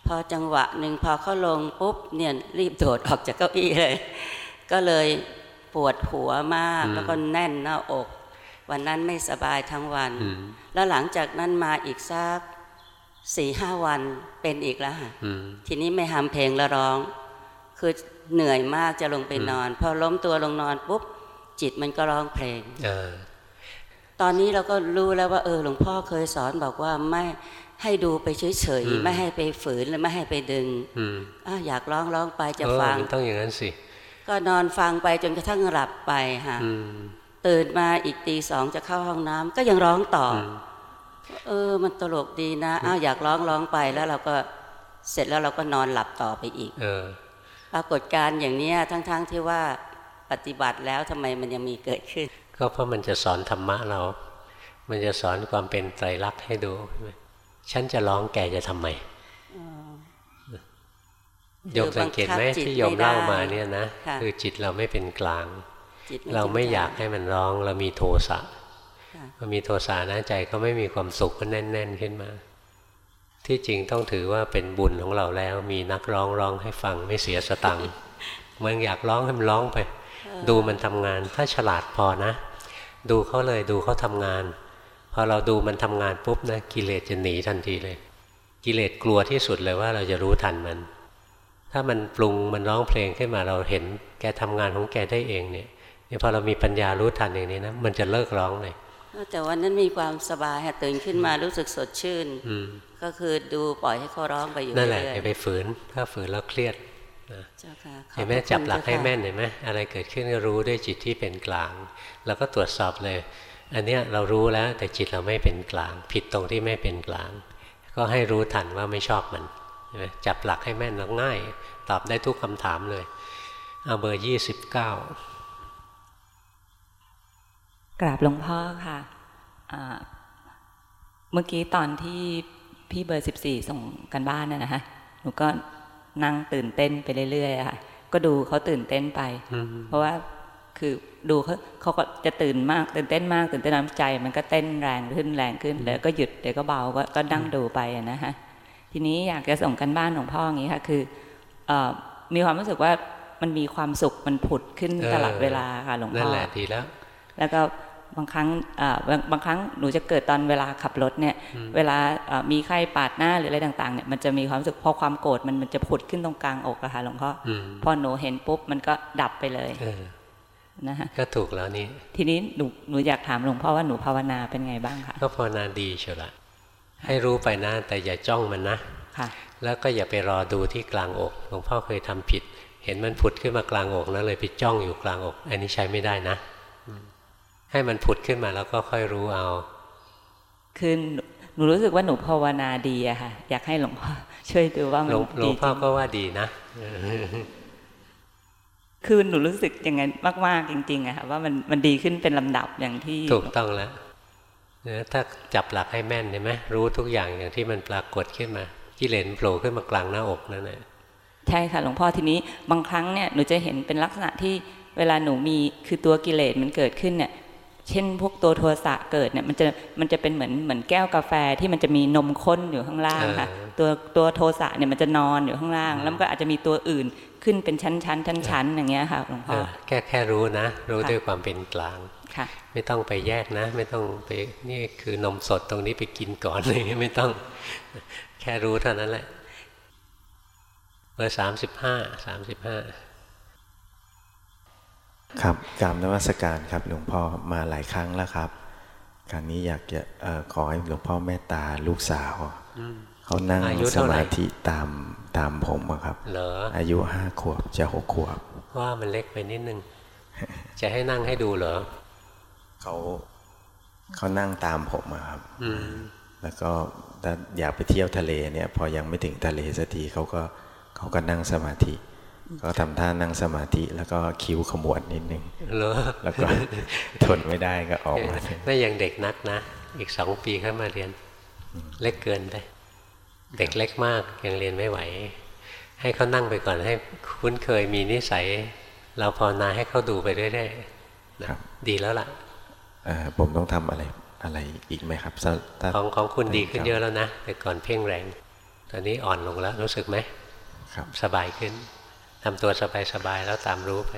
พอจังหวะหนึ่งพอเขาลงปุ๊บเนี่ยรีบโดดออกจากเก้าอี้เลย ก็เลยปวดหัวมากอืมแล้วก็แน่นหน้าอก วันนั้นไม่สบายทั้งวันอืมแล้วหลังจากนั้นมาอีกสักสี่ห้าวันเป็นอีกแล้วค่ะอืมทีนี้ไม่ทำเพลงแล้วร้อง คือเหนื่อยมากจะลงไปนอน พอล้มตัวลงนอนปุ๊บจิตมันก็ร้องเพลงเออตอนนี้เราก็รู้แล้วว่า เออหลวงพ่อเคยสอนบอกว่าไม่ ให้ดูไปเฉยๆไม่ให้ไปฝืนและไม่ให้ไปดึงออยากร้องร้องไปจะฟังต้องอย่างนั้นสิ ก็นอนฟังไปจนกระทั่งหลับไปค่ะตื่นมาอีกตีสองจะเข้าห้องน้ำก็ยังร้องต่อ เออ มันตลกดีนะอ้าวอยากร้องร้องไปแล้วเราก็เสร็จแล้วเราก็นอนหลับต่อไปอีกเออปรากฏการอย่างนี้ทั้งๆทที่ว่าปฏิบัติแล้วทำไมมันยังมีเกิดขึ้น ก็เพราะมันจะสอนธรรมะเรา มันจะสอนความเป็นไตรลักษณ์ให้ดู ฉันจะร้องแกจะทำไมโยมสังเกตไหมที่โยมเล่ามาเนี่ยนะคือจิตเราไม่เป็นกลาง เราไม่อยากให้มันร้อง เรามีโทสะพอมีโทสะนะใจก็ไม่มีความสุขก็แน่น ๆ ขึ้นมา ที่จริงต้องถือว่าเป็นบุญของเราแล้ว มีนักร้องร้องให้ฟังไม่เสียสตังค์มันอยากร้องให้มันร้องไป ดูมันทำงาน ถ้าฉลาดพอนะ ดูเขาเลยดูเขาทำงาน พอเราดูมันทำงานปุ๊บนะกิเลสจะหนีทันทีเลย กิเลสกลัวที่สุดเลยว่าเราจะรู้ทันมัน ถ้ามันปรุงมันร้องเพลงขึ้นมาเราเห็น แกทำงานของแกได้เองเนี่ยนี่พอเรามีปัญญารู้ทันอย่างนี้นะมันจะเลิกร้องเลยแต่วันนั้นมีความสบายฮะตื่นขึ้นมารู้สึกสดชื่นก็คือดูปล่อยให้เขาร้องไปอยู่นั่นแหละอย่าไปฝืน ถ้าฝืนแล้วเครียดเห็นไหมจับหลักให้แม่นเห็นไหมอะไรเกิดขึ้นก็รู้ด้วยจิตที่เป็นกลาง แล้วก็ตรวจสอบเลย อันเนี้ยเรารู้แล้วแต่จิตเราไม่เป็นกลาง ผิดตรงที่ไม่เป็นกลาง ก็ให้รู้ทันว่าไม่ชอบมันจับหลักให้แม่นแล้วง่าย ตอบได้ทุกคำถามเลยเอาเบอร์ยี่สิบเก้ากราบหลวงพ่อค่ะเมื่อกี้ตอนที่พี่เบอร์สิบสี่ส่งกันบ้านน่ะนะฮะหนูก็นั่งตื่นเต้นไปเรื่อยๆค่ะก็ดูเขาตื่นเต้นไป เพราะว่าคือ ดูเขาเขาก็จะตื่นมากตื่นเต้นมากตื่นเต้นน้ำใจ มันก็เต้นแรงขึ้นแรงขึ้นแล้วก็หยุดเดี๋ยวก็เบาก็ก็นั่งดูไปนะฮะทีนี้อยากจะส่งกันบ้านของพ่ออย่างนี้ค่ะคือมีความรู้สึกว่ามันมีความสุขมันผุดขึ้นตลอดเวลาค่ะหลวงพ่อนั่นแหละดีแล้ว แล้วก็บางครั้งบางครั้งหนูจะเกิดตอนเวลาขับรถเนี่ยเวลามีใครปาดหน้าหรืออะไรต่างๆเนี่ยมันจะมีความรู้สึกพอความโกรธมันมันจะผุดขึ้นตรงกลางอกอะค่ะหลวงพ่อพอหนูเห็นปุ๊บมันก็ดับไปเลย นะฮะก็ถูกแล้วนี่ทีนี้หนูหนูอยากถามหลวงพ่อว่าหนูภาวนาเป็นไงบ้างคะก็ภาวนาดีเชียวละให้รู้ไปนะแต่อย่าจ้องมันนะค่ะ แล้วก็อย่าไปรอดูที่กลางอกหลวงพ่อเคยทำผิด เห็นมันผุดขึ้นมากลางอกนะเลยไปจ้องอยู่กลางอก อันนี้ใช้ไม่ได้นะให้มันผุดขึ้นมาแล้วก็ค่อยรู้เอาคือหนูรู้สึกว่าหนูภาวนาดีอะค่ะ อยากให้หลวงพ่อช่วยดูว่ามันดีหลวงพ่อก็ว่าดีนะ คือหนูรู้สึกอย่างนั้นมาก ๆ จริงๆอะค่ะว่ามันมันดีขึ้นเป็นลำดับอย่างที่ถูกต้องแล้วถ้าจับหลักให้แม่นเห็นไหมรู้ทุกอย่างอย่างที่มันปรากฏขึ้นมากิเลนโผล่ขึ้นมากลางหน้าอกนั่นแหละใช่ค่ะหลวงพ่อทีนี้บางครั้งเนี่ยหนูจะเห็นเป็นลักษณะที่เวลาหนูมีคือตัวกิเลสมันเกิดขึ้นเนี่ยเช่นพวกตัวโทสะเกิดเนี่ยมันจะมันจะเป็นเหมือนเหมือนแก้วกาแฟที่มันจะมีนมข้นอยู่ข้างล่างค่ะ ตัวตัวโทสะเนี่ยมันจะนอนอยู่ข้างล่าง แล้วมันก็อาจจะมีตัวอื่น ขึ้นเป็นชั้นชั้นชั้นชั้นอย่างเงี้ยค่ะหลวงพ่อแค่แค่รู้นะ รู้ด้วยความเป็นกลางไม่ต้องไปแยกนะ ไม่ต้องไปนี่คือนมสดตรงนี้ไปกินก่อนเลยไม่ต้อง แค่รู้เท่านั้นแหละเบอร์สามสิบห้าสามสิบห้าครับกรรมนวัสการครับหลวงพ่อมาหลายครั้งแล้วครับ ครั้งนี้อยากจะขอให้หลวงพ่อเมตตาลูกสาว เขานั่งสมาธิตามตามผมครับ เหรอ อายุห้าขวบจะหกขวบ ว่ามันเล็กไปนิดนึง จะให้นั่งให้ดูเหรอ เขาเขานั่งตามผมครับแล้วก็ถ้าอยากไปเที่ยวทะเลเนี่ย พอยังไม่ถึงทะเลสักทีเขาก็เขาก็นั่งสมาธิ ก็ทำท่านั่งสมาธิ แล้วก็คิ้วขมวดนิดนึงแล้วก็ทนไม่ได้ก็ออกมาไม่ยังเด็กนักนะ อีกสองปีเข้ามาเรียน เล็กเกินไป เด็กเล็กมากยังเรียนไม่ไหว ให้เขานั่งไปก่อนให้คุ้นเคยมีนิสัย เราภาวนาให้เขาดูไปเรื่อยๆดีแล้วล่ะผมต้องทำอะไรอะไรอีกไหมครับของของคุณดีขึ้นเยอะแล้วนะแต่ก่อนเพ่งแรง ตอนนี้อ่อนลงแล้วรู้สึกไหมครับสบายขึ้นทำตัวสบายๆแล้วตามรู้ไป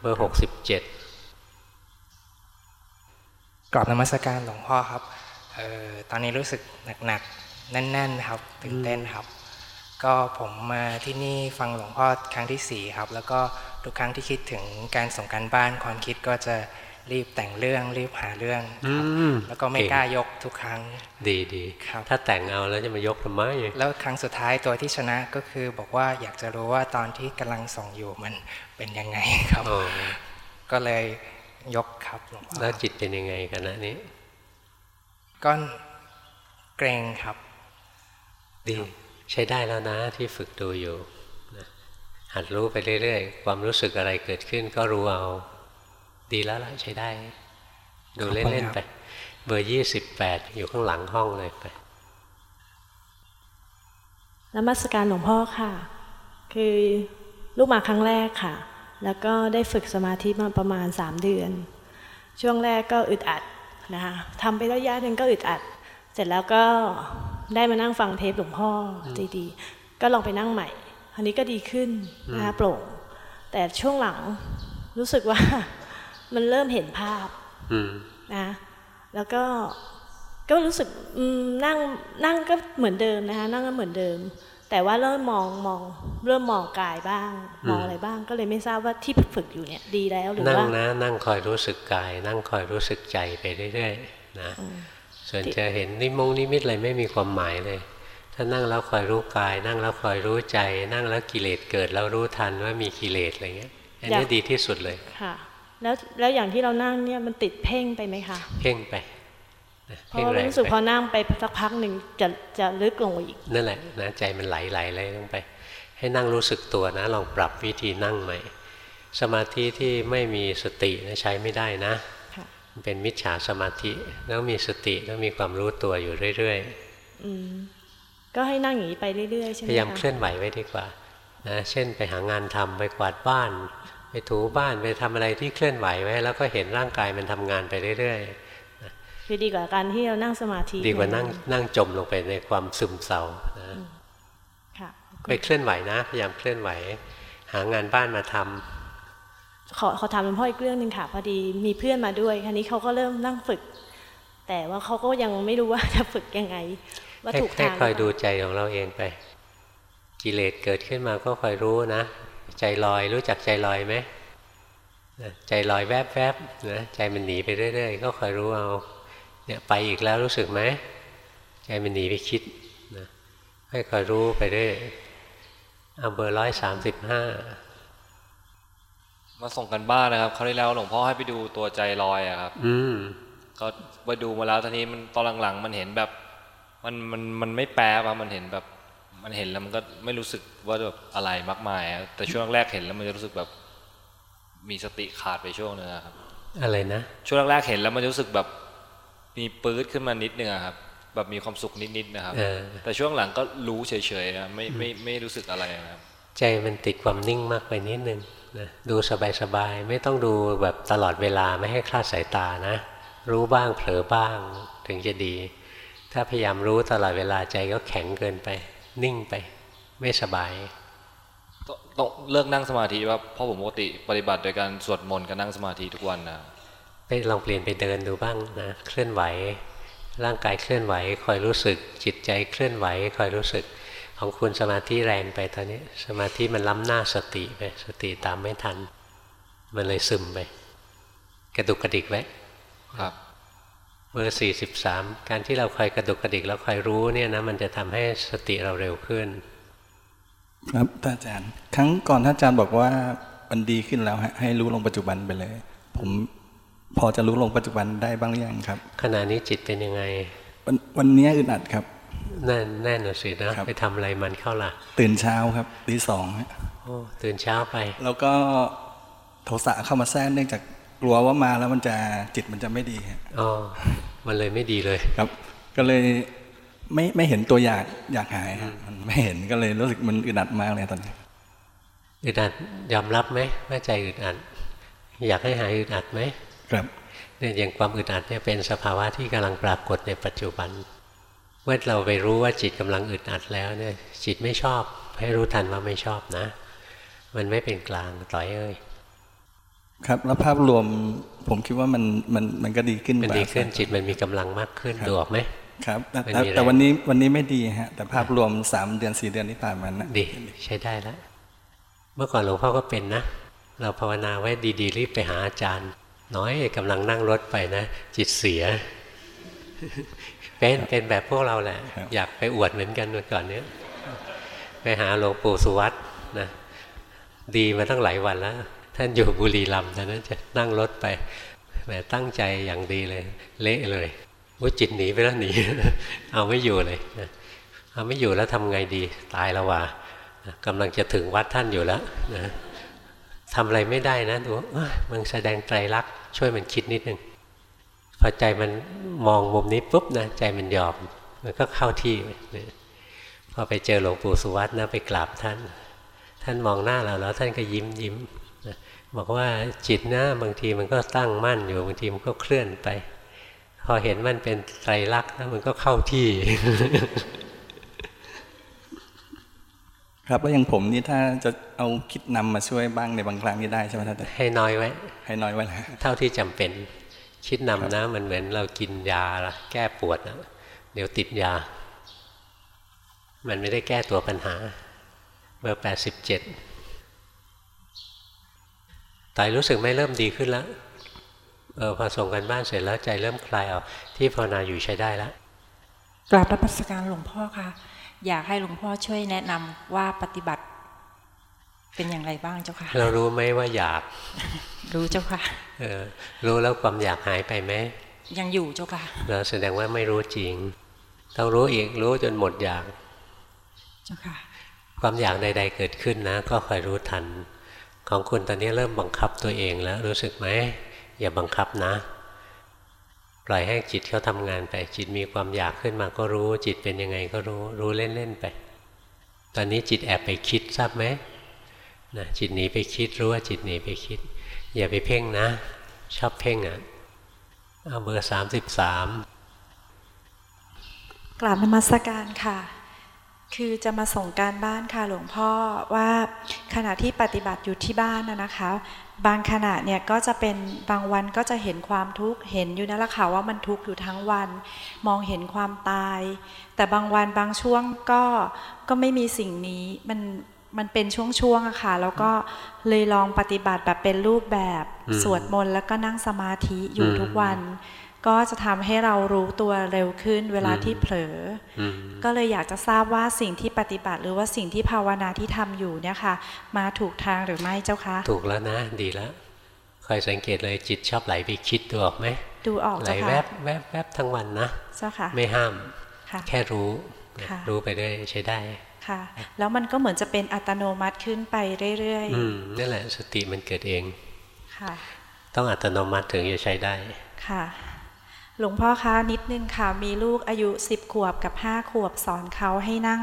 เบอร์หกสิบเจ็ดกรอบนมัสการหลวงพ่อครับออตอนนี้รู้สึกหนักๆ แน่นๆครับตื่นเต้นครับ ก็ผมมาที่นี่ฟังหลวงพ่อครั้งที่สี่ครับ แล้วก็ทุกครั้งที่คิดถึงการส่งการบ้านความคิดก็จะรีบแต่งเรื่องรีบหาเรื่องครับแล้วก็ไม่กล้ายกทุกครั้งดีดีถ้าแต่งเอาแล้วจะมายกทำไมแล้วครั้งสุดท้ายตัวที่ชนะก็คือบอกว่าอยากจะรู้ว่าตอนที่กำลังส่องอยู่มันเป็นยังไงครับ ก็เลยยกครับหลวงพ่อแล้วจิตเป็นยังไงกันนะนี้ก็เกรงครับ ดีใช้ได้แล้วนะที่ฝึกดูอยู่หัดรู้ไปเรื่อยๆ ความรู้สึกอะไรเกิดขึ้นก็รู้เอา ดีแล้วล่ะใช้ได้ ดูเล่นๆไป เบอร์ยี่สิบแปดอยู่ข้างหลังห้องเลยไปนมัสการหลวงพ่อค่ะ คือลูกมาครั้งแรกค่ะ แล้วก็ได้ฝึกสมาธิมาประมาณสามเดือน ช่วงแรกก็อึดอัดนะคะทำไประยะหนึ่งก็อึดอัด เสร็จแล้วก็ ได้มานั่งฟังเทปหลวงพ่อดีๆก็ลองไปนั่งใหม่ อันนี้ก็ดีขึ้นนะคะโปร่ง แต่ช่วงหลังรู้สึกว่ามันเริ่มเห็นภาพนะแล้วก็ก็รู้สึกนั่งนั่งก็เหมือนเดิมนะคะนั่งก็เหมือนเดิม แต่ว่าเริ่มมองมองเริ่มมองกายบ้าง มองอะไรบ้างก็เลยไม่ทราบว่าที่ฝึกอยู่เนี่ยดีแล้วหรือว่านั่งนะนั่งคอยรู้สึกกาย นั่งคอยรู้สึกใจไปเรื่อยๆนะ ส่วนจะเห็นนิมงนิมิตอะไรไม่มีความหมายเลย ถ้านั่งแล้วคอยรู้กาย นั่งแล้วคอยรู้ใจ นั่งแล้วกิเลสเกิดแล้วรู้ทันว่ามีกิเลสอะไรเงี้ยอันนี้ดีที่สุดเลยค่ะ แล้วแล้วอย่างที่เรานั่งเนี่ยมันติดเพ่งไปไหมคะเพ่งไปเพราะรู้สึกพอนั่งไปสักพักหนึ่งจะจะลึกลงอีกนั่นแหละนะใจมันไหลไหลเลยลงไป ให้นั่งรู้สึกตัวนะ ลองปรับวิธีนั่งใหม่ สมาธิที่ไม่มีสตินะใช้ไม่ได้นะมัน เป็นมิจฉาสมาธิแล้วมีสติแล้วมีความรู้ตัวอยู่เรื่อยๆก็ให้นั่งอย่างนี้ไปเรื่อยๆใช่ไหมพยายามเคลื่อนไหวไว้ดีกว่านะเช่นไปหางานทำไปกวาดบ้าน ไปถูบ้านไปทำอะไรที่เคลื่อนไหวไว้ แล้วก็เห็นร่างกายมันทำงานไปเรื่อยๆคือดีกว่าการที่เรานั่งสมาธิดีกว่านั่งนั่งจมลงไปในความซึมเศร้านะไปเคลื่อนไหวนะ พยายามเคลื่อนไหว หางานบ้านมาทำ ขอขอถามหลวงพ่ออีกเรื่องหนึ่งค่ะพอดีมีเพื่อนมาด้วยคราวนี้เขาก็เริ่มนั่งฝึก แต่ว่าเขาก็ยังไม่รู้ว่าจะฝึกยังไง ว่าถูกทางคอยดูใจของเราเองไป กิเลสเกิดขึ้นมาก็คอยรู้นะ ใจลอยรู้จักใจลอยไหมใจลอยแวบๆบนะใจมันหนีไปเรื่อย ๆ ก็คอยรู้เอาเนี่ยไปอีกแล้วรู้สึกไหมใจมันหนีไปคิดนะให้คอยรู้ไปเรื่อยเอาเบอร์ร้อยสามสิบห้า มาส่งกันบ้านนะครับเขาได้แล้วหลวงพ่อให้ไปดูตัวใจลอยอะครับ อืมก็ไปดูมาแล้วตอนนี้มันตอนหลังๆ มันเห็นแบบ มันมันมันไม่แปลว่ามันเห็นแบบ มันเห็นแล้วมันก็ไม่รู้สึกว่าแบบอะไรมากมายแต่ช่วงแรกเห็นแล้วมันจะรู้สึกแบบ มีสติขาดไปช่วงนึงครับ อะไรนะช่วงแรกเห็นแล้วมันรู้สึกแบบ มีปื๊ดขึ้นมานิดนึงครับ แบบมีความสุขนิดๆนะครับแต่ช่วงหลังก็รู้เฉยๆไม่ไม่ไม่รู้สึกอะไรครับ ใจมันติดความนิ่งมากไปนิดนึง นะดูสบายๆไม่ต้องดูแบบตลอดเวลาไม่ให้คลาดสายตานะ รู้บ้างเผลอบ้างถึงจะดี ถ้าพยายามรู้ตลอดเวลาใจก็แข็งเกินไป นิ่งไป ไม่สบายต้องเลิกนั่งสมาธิว่าเพราะผมปกติปฏิบัติโดยการสวดมนต์กับนั่งสมาธิทุกวันนะไปลองเปลี่ยนไปเดินดูบ้างนะเคลื่อนไหว ร่างกายเคลื่อนไหว คอยรู้สึกจิตใจเคลื่อนไหว คอยรู้สึก ของคุณสมาธิแรงไปตอนนี้ สมาธิมันล้ำหน้าสติไป สติตามไม่ทัน มันเลยซึมไป กระดุกกระดิกไว้ครับเบอร์สี่สิบสามการที่เราคอยกระดุกกระดิกแล้วคอยรู้เนี่ยนะมันจะทำให้สติเราเร็วขึ้น ครับท่านอาจารย์ ครั้งก่อนท่านอาจารย์บอกว่ามันดีขึ้นแล้วให้รู้ลงปัจจุบันไปเลย ผมพอจะรู้ลงปัจจุบันได้บ้างหรือยังครับ ขณะนี้จิตเป็นยังไง วันวันนี้อึดอัดครับ แน่แน่นสินะ ไปทำอะไรมันเข้าล่ะ ตื่นเช้าครับตีสองโอ้ตื่นเช้าไป แล้วก็โทสะเข้ามาแทรกเนื่องจากกลัวว่ามาแล้วมันจะจิตมันจะไม่ดีอ๋อมันเลยไม่ดีเลยครับ ก็เลยไม่ไม่เห็นตัวอยากอยากหายฮะมันไม่เห็นก็เลยรู้สึกมันอึดอัดมากเลยตอนนี้อึดอัดยอมรับไหมว่าใจอึดอัดอยากให้หายอึดอัดไหมครับเนี่ยอย่างความอึดอัดเนี่ยเป็นสภาวะที่กำลังปรากฏในปัจจุบัน เมื่อเราไปรู้ว่าจิตกำลังอึดอัดแล้วเนี่ยจิตไม่ชอบ ให้รู้ทันว่าไม่ชอบนะ มันไม่เป็นกลางต่อยเอ้ยครับแล้วภาพรวมผมคิดว่ามันมันมันก็ดีขึ้นมันดีขึ้นจิตมันมีกำลังมากขึ้นดูออกไหมครับแต่แต่วันนี้วันนี้ไม่ดีฮะ แต่ภาพรวมสามเดือนสี่เดือนที่ผ่านมานะดีใช้ได้แล้ว เมื่อก่อนหลวงพ่อก็เป็นนะ เราภาวนาไว้ดีๆรีบไปหาอาจารย์ น้อยกำลังนั่งรถไปนะ จิตเสีย เป็นเป็นแบบพวกเราแหละ อยากไปอวดเหมือนกันเมื่อก่อนเนี้ยไปหาหลวงปู่สุวัตนะดีมาตั้งหลายวันแล้ว ท่านอยู่บุรีรัมย์ตอนนั้นจะนั่งรถไปแหมตั้งใจอย่างดีเลย เละเลยว่าจิตหนีไปแล้วหนีเอาไม่อยู่เลยนะเอาไม่อยู่แล้วทำไงดีตายแล้วว่ะกำลังจะถึงวัดท่านอยู่แล้วนะทำอะไรไม่ได้นะดูมันแสดงไตรลักษณ์ช่วยมันคิดนิดนึงพ อใจมันมองมุมนี้ปุ๊บนะใจมันยอมมันก็เข้าที่พอไปเจอหลวงปู่สุวัตนะไปกราบท่าน ท่านมองหน้าเราแล้วท่านก็ยิ้มยิ้มบอกว่าจิตนะบางทีมันก็ตั้งมั่นอยู่บางทีมันก็เคลื่อนไป พอเห็นมันเป็นไตรลักษณ์นะมันก็เข้าที่ ครับแล้วอย่างผมนี่ถ้าจะเอาคิดนำมาช่วยบ้างในบางครั้งนี่ได้ใช่ไหมท่านให้น้อยไว้ ให้น้อยไว้นะเท่าที่จำเป็น คิดนำนะมันเหมือนเรากินยาแก้ปวดนะเดี๋ยวติดยา มันไม่ได้แก้ตัวปัญหา เบอร์แปดสิบเจ็ดตายรู้สึกไม่เริ่มดีขึ้นแล้วเออพอส่งกันบ้านเสร็จแล้วใจเริ่มคลายออกที่ภาวนาอยู่ใช้ได้แล้วกราบรับประสการหลวงพ่อค่ะ อยากให้หลวงพ่อช่วยแนะนำว่าปฏิบัติ เป็นอย่างไรบ้างเจ้าค่ะ เรารู้ไหมว่าอยาก รู้เจ้าค่ะเออรู้แล้วความอยากหายไปไหมยังอยู่เจ้าค่ะเราแสดงว่าไม่รู้จริง ต้องรู้อีกรู้จนหมดอยาก เจ้าค่ะ ความอยากใด ๆ เกิดขึ้นนะ ก็คอยรู้ทัน ของคุณตอนนี้เริ่มบังคับตัวเองแล้วรู้สึกไหมอย่าบังคับนะปล่อยให้จิตเขาทำงานไปจิตมีความอยากขึ้นมาก็รู้ จิตเป็นยังไงก็รู้รู้เล่นๆไป ตอนนี้จิตแอบไปคิดทราบไหม นะจิตหนีไปคิดรู้ว่าจิตหนีไปคิด อย่าไปเพ่งนะ ชอบเพ่งอะเอาเบอร์สามสิบสามกราบนมัสการค่ะ คือจะมาส่งการบ้านค่ะหลวงพ่อว่าขณะที่ปฏิบัติอยู่ที่บ้านนะนะคะ บางขณะเนี่ยก็จะเป็นบางวันก็จะเห็นความทุกข์เห็นอยู่นั่นแหละค่ะว่ามันทุกข์อยู่ทั้งวัน มองเห็นความตาย แต่บางวันบางช่วงก็ก็ไม่มีสิ่งนี้มัน มันเป็นช่วงๆอะค่ะ แล้วก็เลยลองปฏิบัติแบบเป็นรูปแบบสวดมนต์แล้วก็นั่งสมาธิอยู่ทุกวัน ก็จะทำให้เรารู้ตัวเร็วขึ้นเวลาที่เผลอ ก็เลยอยากจะทราบว่าสิ่งที่ปฏิบัติ หรือว่าสิ่งที่ภาวนาที่ทำอยู่เนี่ยค่ะ มาถูกทางหรือไม่เจ้าคะถูกแล้วนะดีแล้วคอยสังเกตเลยจิตชอบไหลไปคิดดูออกไหมดูออกไหลแวบแวบแวบทั้งวันนะเจ้าค่ะไม่ห้าม แค่รู้รู้ไปด้วยใช้ได้ ค่ะ แล้วมันก็เหมือนจะเป็นอัตโนมัติขึ้นไปเรื่อยๆอืมนั่นแหละสติมันเกิดเองค่ะ ต้องอัตโนมัติถึงจะใช้ได้ค่ะ หลวงพ่อคะนิดนึงค่ะ มีลูกอายุสิบขวบกับห้าขวบสอนเขาให้นั่ง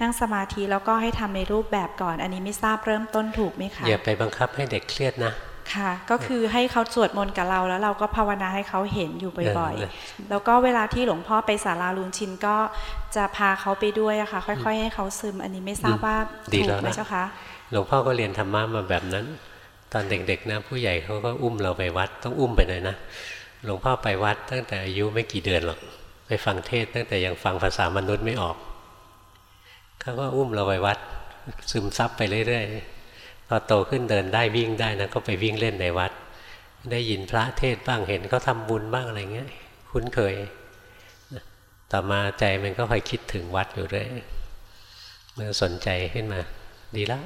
นั่งสมาธิแล้วก็ให้ทำในรูปแบบก่อน อันนี้ไม่ทราบเริ่มต้นถูกไหมคะอย่าไปบังคับให้เด็กเครียดนะ ค่ะ ก็คือให้เขาสวดมนต์กับเราแล้วเราก็ภาวนาให้เขาเห็นอยู่บ่อยๆ แล้วก็เวลาที่หลวงพ่อไปศาลาลุนชินก็จะพาเขาไปด้วยอะค่ะ ค่อย ๆ ให้เขาซึมอันนี้ไม่ทราบว่าถูกไหมเจ้าคะหลวงพ่อก็เรียนธรรมะมาแบบนั้น ตอนเด็กๆนะผู้ใหญ่เขาก็อุ้มเราไปวัดต้องอุ้มไปเลยนะหลวงพ่อไปวัดตั้งแต่อายุไม่กี่เดือนหรอกไปฟังเทศตั้งแต่ยังฟังภาษามนุษย์ไม่ออกเขาก็อุ้มเราไปวัด ซึมซับไปเรื่อยๆพ อโตขึ้นเดินได้วิ่งได้นะก็ไปวิ่งเล่นในวัด ได้ยินพระเทศบ้างเห็นเขาทาบุญบ้างอะไรเงี้ย คุ้นเคย ต่อมาใจมันก็คอยคิดถึงวัดอยู่เรื่อยมันสนใจขึ้นมา ดีแล้ว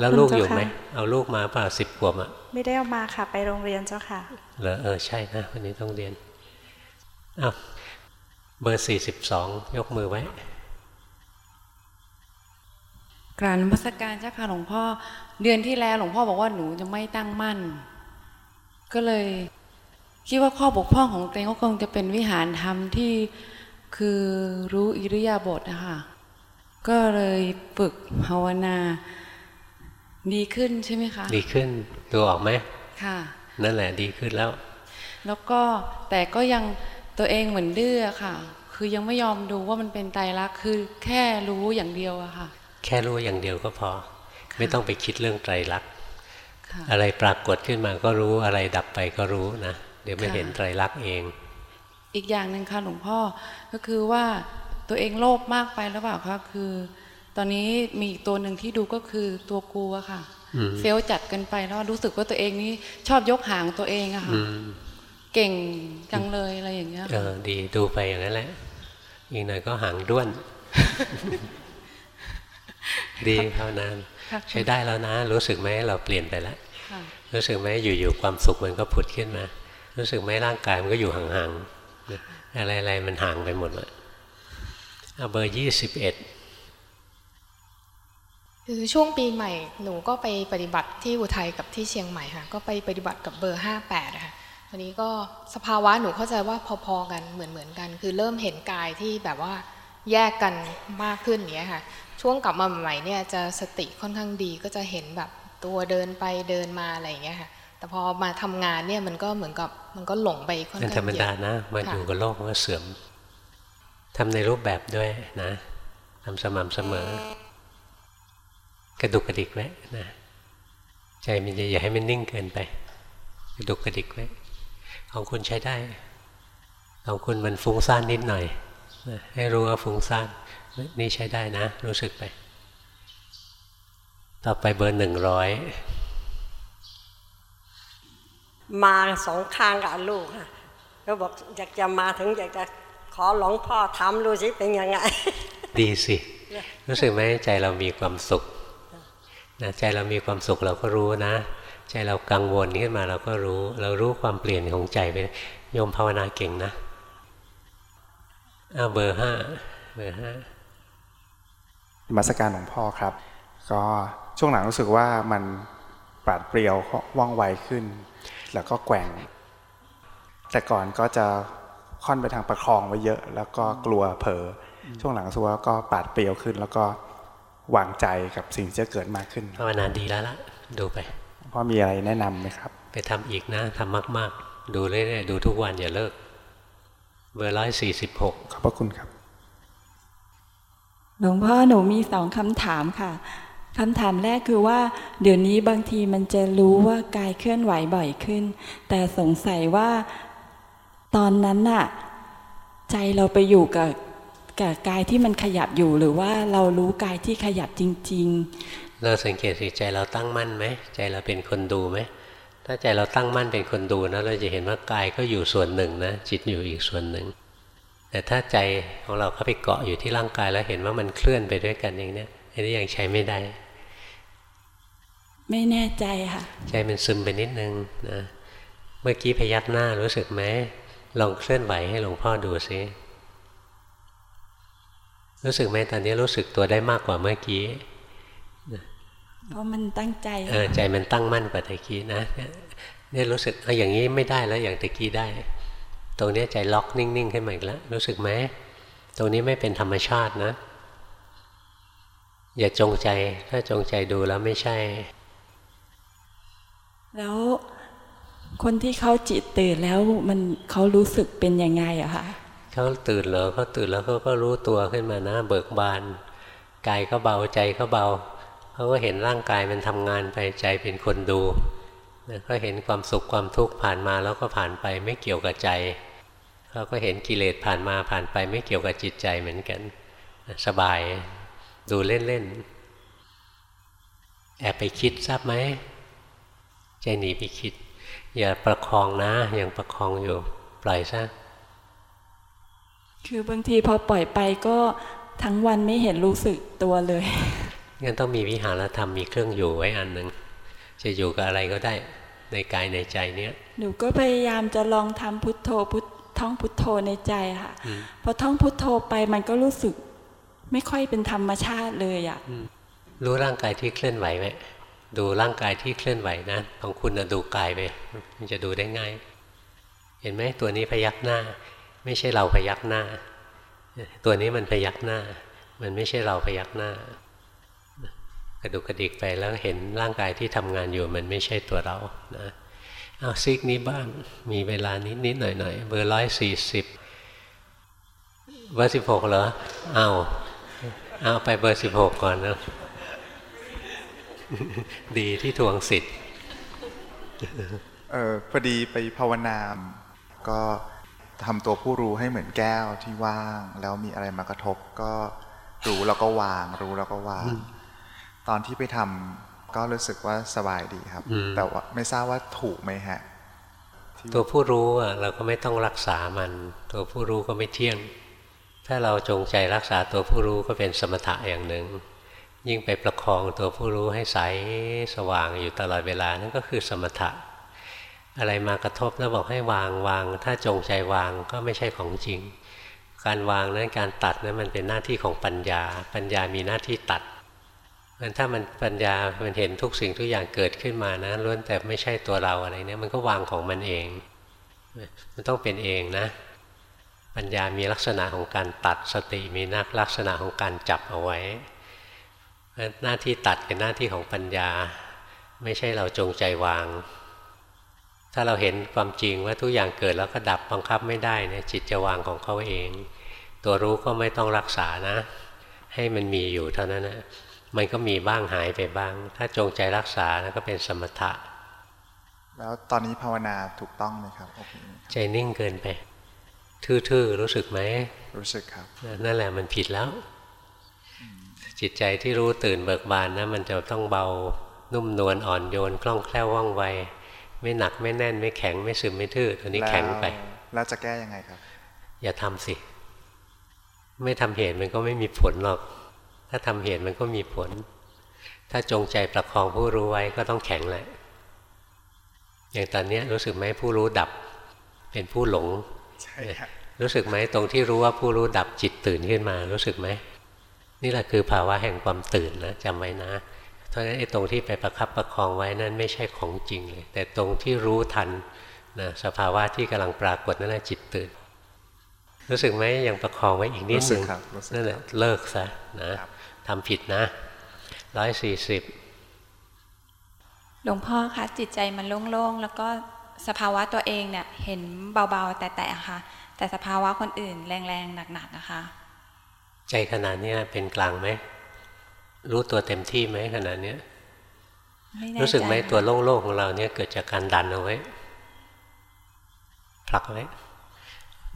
แล้วลูกอยู่ไหมเอาลูกมาเปล่าสิบขวบอะไม่ได้เอามาค่ะ ไปโรงเรียนเจ้าค่ะเหรอเออใช่นะวันนี้ต้องเรียนอ้าวเบอร์สี่สิบสองยกมือไว้ กรานมัสการเจ้าค่ะหลวงพ่อ เดือนที่แล้วหลวงพ่อบอกว่าหนูจะไม่ตั้งมั่น ก็เลย คิดว่าข้อบกพร่องของตัวเองก็คงจะเป็นวิหารธรรมที่คือรู้อิริยาบถนะคะก็เลยฝึกภาวนา ดีขึ้นใช่ไหมคะ ดีขึ้นดูออกไหมค่ะ นั่นแหละดีขึ้นแล้ว แล้วก็แต่ก็ยังตัวเองเหมือนดื้อค่ะ คือยังไม่ยอมดูว่ามันเป็นไตรลักษณ์คือแค่รู้อย่างเดียวอะค่ะ แค่รู้อย่างเดียวก็พอ ไม่ต้องไปคิดเรื่องไตรลักษณ์อะไรปรากฏขึ้นมาก็รู้อะไรดับไปก็รู้นะเดี๋ยวไม่เห็นไตรลักษณ์เอง อีกอย่างหนึ่งค่ะหลวงพ่อก็คือว่าตัวเองโลภมากไปหรือเปล่าคะคือ ตอนนี้มีอีกตัวหนึ่งที่ดูก็คือตัวกูอะค่ะเฟลจัดกันไปแล้วรู้สึกว่าตัวเองนี่ชอบยกหางตัวเองอะค่ะเก่งจังเลยอะไรอย่างเงี้ยเออดีดูไปอย่างนั้นแหละอีกหน่อยก็หางด้วน ดีเท่านั้นใช้ได้แล้วนะ รู้สึกไหมเราเปลี่ยนไปแล้วรู้สึกไหมอยู่ๆความสุขมันก็ผุดขึ้นมา รู้สึกไหมร่างกายมันก็อยู่ห่างๆอะไรๆมันห่างไปหมดเลยเอาเบอร์ยี่สิบเอ็ดคือช่วงปีใหม่หนูก็ไปปฏิบัติที่อุทัยกับที่เชียงใหม่ค่ะ ก็ไปปฏิบัติกับเบอร์ห้าแปดค่ะวันนี้ก็สภาวะหนูเข้าใจว่าพอๆกันเหมือนเหมือนกัน คือเริ่มเห็นกายที่แบบว่าแยกกันมากขึ้นเนี้ยค่ะ ช่วงกลับมาใหม่เนี่ยจะสติค่อนข้างดีก็จะเห็นแบบตัวเดินไปเดินมาอะไรอย่างเงี้ยค่ะ แต่พอมาทำงานเนี่ยมันก็เหมือนกับมันก็หลงไปค่อนข้างเยอะธรรมดานะมาอยู่กับโลกมันก็เสื่อมทำในรูปแบบด้วยนะทำสม่ำเสมอ กระดุกกระดิกไว้นะใจมันจะอย่าให้มันนิ่งเกินไป กระดุกกระดิกไว้ของคุณใช้ได้ของคุณมันฟุ้งซ่านนิดหน่อยนะให้รู้ว่าฟุ้งซ่าน นี่ใช้ได้นะ รู้สึกไป ต่อไปเบอร์หนึ่งร้อยมาสองข้างกับลูกค่ะก็บอกอยากจะมาถึงอยากจะขอหลวงพ่อทำดูสิเป็นยังไง ดีสิ รู้สึกไหมใจเรามีความสุขนะใจเรามีความสุขเราก็รู้นะ ใจเรากังวลขึ้นมาเราก็รู้ เรารู้ความเปลี่ยนของใจไปโยมภาวนาเก่งนะอ้าเบอร์ห้าเบอร์ห้า มาสการหลวงพ่อครับ ก็ช่วงหลังรู้สึกว่ามันปราดเปรียวว่องไวขึ้น แล้วก็แกว่ง แต่ก่อนก็จะค่อนไปทางประคองไว้เยอะ แล้วก็กลัวเผลอช่วงหลังรู้สึกว่าก็ปราดเปรียวขึ้น แล้วก็วางใจกับสิ่งที่จะเกิดมากขึ้นภาวนาดีแล้วล่ะดูไปพ่อมีอะไรแนะนํำไหมครับ ไปทำอีกนะทำมาก ๆ ดูเรื่อยๆดูทุกวันอย่าเลิกเบอร์ร้อยสี่สิบหกขอบพระคุณครับ หลวงพ่อหนูมีสองคำถามค่ะคำถามแรกคือว่า เดี๋ยวนี้บางทีมันจะรู้ว่ากายเคลื่อนไหวบ่อยขึ้น แต่สงสัยว่าตอนนั้นน่ะ ใจเราไปอยู่กับกับกายที่มันขยับอยู่หรือว่าเรารู้กายที่ขยับจริง ๆ เราสังเกตสิใจเราตั้งมั่นไหมใจเราเป็นคนดูไหมถ้าใจเราตั้งมั่นเป็นคนดูนะเราจะเห็นว่ากายก็อยู่ส่วนหนึ่งนะจิตอยู่อีกส่วนหนึ่ง แต่ถ้าใจของเราเข้าไปเกาะอยู่ที่ร่างกายแล้วเห็นว่ามันเคลื่อนไปด้วยกันเองเนี่ยอันนี้ยังใช้ไม่ได้ ไม่แน่ใจค่ะ ใจมันซึมไปนิดนึงนะเมื่อกี้พยักหน้ารู้สึกไหมลองเคลื่อนไหวให้หลวงพ่อดูซิรู้สึกไหมตอนนี้รู้สึกตัวได้มากกว่าเมื่อกี้เพราะมันตั้งใจเออใจมันตั้งมั่นกว่าตะกี้นะเนี่ยรู้สึกเอาอย่างนี้ไม่ได้แล้วอย่างตะกี้ได้ ตรงนี้ใจล็อกนิ่งๆขึ้นมาอีกแล้วรู้สึกไหมตรงนี้ไม่เป็นธรรมชาตินะ อย่าจงใจถ้าจงใจดูแล้วไม่ใช่ แล้วคนที่เขาจิตตื่นแล้วมันเขารู้สึกเป็นยังไงอะคะเขาตื่นเหรอเขาตื่นแล้วเขาก็รู้ตัวขึ้นมานะ เบิกบานกายก็เบาใจก็เบาเขาก็เห็นร่างกายมันทำงานไปใจเป็นคนดูก็เห็นความสุขความทุกข์ผ่านมาแล้วก็ผ่านไปไม่เกี่ยวกับใจ เขาก็เห็นกิเลสผ่านมาผ่านไปไม่เกี่ยวกับจิตใจเหมือนกัน สบายดูเล่นๆ แอบไปคิดทราบไหมใจหนีไปคิด อย่าประคองนะยังประคองอยู่ปล่อยซะคือบางทีพอปล่อยไปก็ทั้งวันไม่เห็นรู้สึกตัวเลยงั้นต้องมีวิหารธรรมมีเครื่องอยู่ไว้อันหนึ่งจะอยู่กับอะไรก็ได้ในกายในใจเนี้ยหนูก็พยายามจะลองทำพุทโธพุท ท่องพุทโธในใจค่ะพอท่องพุทโธไปมันก็รู้สึก ไม่ค่อยเป็นธรรมชาติเลยอะรู้ร่างกายที่เคลื่อนไหวไหมดูร่างกายที่เคลื่อนไหวนะของคุณดูกายไปมันจะดูได้ง่าย เห็นไหมตัวนี้พยักหน้า ไม่ใช่เราพยักหน้า ตัวนี้มันพยักหน้า มันไม่ใช่เราพยักหน้า กระดุกกระดิกไปแล้วเห็นร่างกายที่ทำงานอยู่มันไม่ใช่ตัวเรานะ เอาซิกนี้บ้าง มีเวลานิดนิดหน่อยหน่อยเบอร์ร้อยสี่สิบเบอร์สิบหกเหรอเอาเอาไปเบอร์สิบหกก่อนนะดีที่ทวงสิทธิ์เออพอดีไปภาวนาก็ทำตัวผู้รู้ให้เหมือนแก้วที่ว่าง แล้วมีอะไรมากระทบก็รู้แล้วก็วาง รู้แล้วก็วาง ตอนที่ไปท ก็รู้สึกว่าสบายดีครับ แต่ว่าไม่ทราบว่าถูกไหมฮะ ตัวผู้รู้อะเราก็ไม่ต้องรักษามัน ตัวผู้รู้ก็ไม่เที่ยง ถ้าเราจงใจรักษาตัวผู้รู้ก็เป็นสมถะอย่างหนึ่ง ยิ่งไปประคองตัวผู้รู้ให้ใสสว่างอยู่ตลอดเวลานั่นก็คือสมถะ อะไรมากระทบแล้วบอกให้วางวาง ถ้าจงใจวางก็ไม่ใช่ของจริง การวางนั้นการตัดนั้นมันเป็นหน้าที่ของปัญญา ปัญญามีหน้าที่ตัด มันถ้ามันปัญญา มันเห็นทุกสิ่งทุกอย่างเกิดขึ้นมานะล้วนแต่ไม่ใช่ตัวเราอะไรเนี่ยมันก็วางของมันเอง มันต้องเป็นเองนะ ปัญญามีลักษณะของการตัดสติมีนักลักษณะของการจับเอาไว้ หน้าที่ตัดเป็นหน้าที่ของปัญญา ไม่ใช่เราจงใจวาง ถ้าเราเห็นความจริงว่าทุกอย่างเกิดแล้วก็ดับบังคับไม่ได้เนี่ยจิตจะวางของเขาเอง ตัวรู้ก็ไม่ต้องรักษานะ ให้มันมีอยู่เท่านั้นนะ มันก็มีบ้างหายไปบ้าง ถ้าจงใจรักษาแล้วก็เป็นสมถะ แล้วตอนนี้ภาวนาถูกต้องไหมครับโอเคใจนิ่งเกินไป ทื่อๆรู้สึกไหมรู้สึกครับ นั่นแหละมันผิดแล้ว จิตใจที่รู้ตื่นเบิกบานนะมันจะต้องเบานุ่มนวลอ่อนโยนคล่องแคล่วว่องไว ไม่หนักไม่แน่นไม่แข็งไม่ซึมไม่ทื่อตัวนี้แข็งไป แล้วจะแก้ยังไงครับ อย่าทำสิ ไม่ทำเหตุมันก็ไม่มีผลหรอก ถ้าทำเหตุมันก็มีผล ถ้าจงใจประคองผู้รู้ไว้ก็ต้องแข็งแหละ อย่างตอนนี้รู้สึกไหมผู้รู้ดับ เป็นผู้หลง ใช่ครับรู้สึกไหมตรงที่รู้ว่าผู้รู้ดับจิตตื่นขึ้นมา รู้สึกไหมนี่แหละคือภาวะแห่งความตื่นนะจำไว้นะเพราะฉะนั้นไอ้ตรงที่ไปประคับประคองไว้นั่นไม่ใช่ของจริงเลย แต่ตรงที่รู้ทันนะสภาวะที่กำลังปรากฏนั่นแหละจิตตื่น รู้สึกไหมยังประคองไว้อีกนิดนึงนั่นแหละเลิกซะนะ ทำผิดนะร้อยสี่สิบหลวงพ่อคะจิตใจมันโล่งๆ แล้วก็สภาวะตัวเองเนี่ยเห็นเบาๆ แต่ๆค่ะ แต่สภาวะคนอื่นแรงๆ หนักๆนะคะ ใจขนาดนี้เป็นกลางไหม รู้ตัวเต็มที่ไหมขนาดนี้รู้สึกไหมตัวโล่งๆของเราเนี่ยเกิดจากการดันเอาไว้ผลักไว้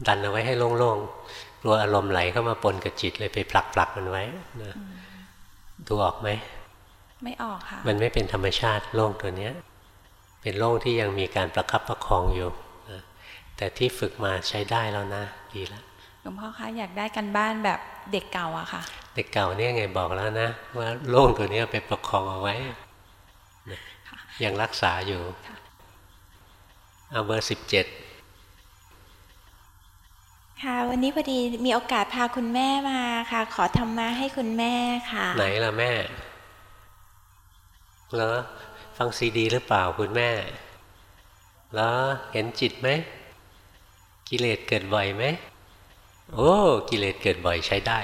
ดันเอาไว้ให้โล่งๆกลัวอารมณ์ไหลเข้ามาปนกับจิตเลยไปผลักผลักมันไว้นะ ดูออกไหม ไม่ออกค่ะ มันไม่เป็นธรรมชาติโล่งตัวเนี้ย เป็นโล่งที่ยังมีการประคับประคองอยู่นะแต่ที่ฝึกมาใช้ได้แล้วนะ ดีแล้วหลวงพ่อคะอยากได้กันบ้านแบบเด็กเก่าอะค่ะ เด็กเก่าเนี่ยไงบอกแล้วนะ ว่าโล่งตัวนี้ไปประคองเอาไว้ยังรักษาอยู่ เอาเบอร์สิบเจ็ด ค่ะวันนี้พอดีมีโอกาสพาคุณแม่มาค่ะ ขอธรรมะให้คุณแม่ค่ะ ไหนล่ะแม่เหรอฟังซีดีหรือเปล่าคุณแม่แล้วเห็นจิตไหมกิเลสเกิดบ่อยไหมโอ้กิเลสเกิดบ่อยใช้ได้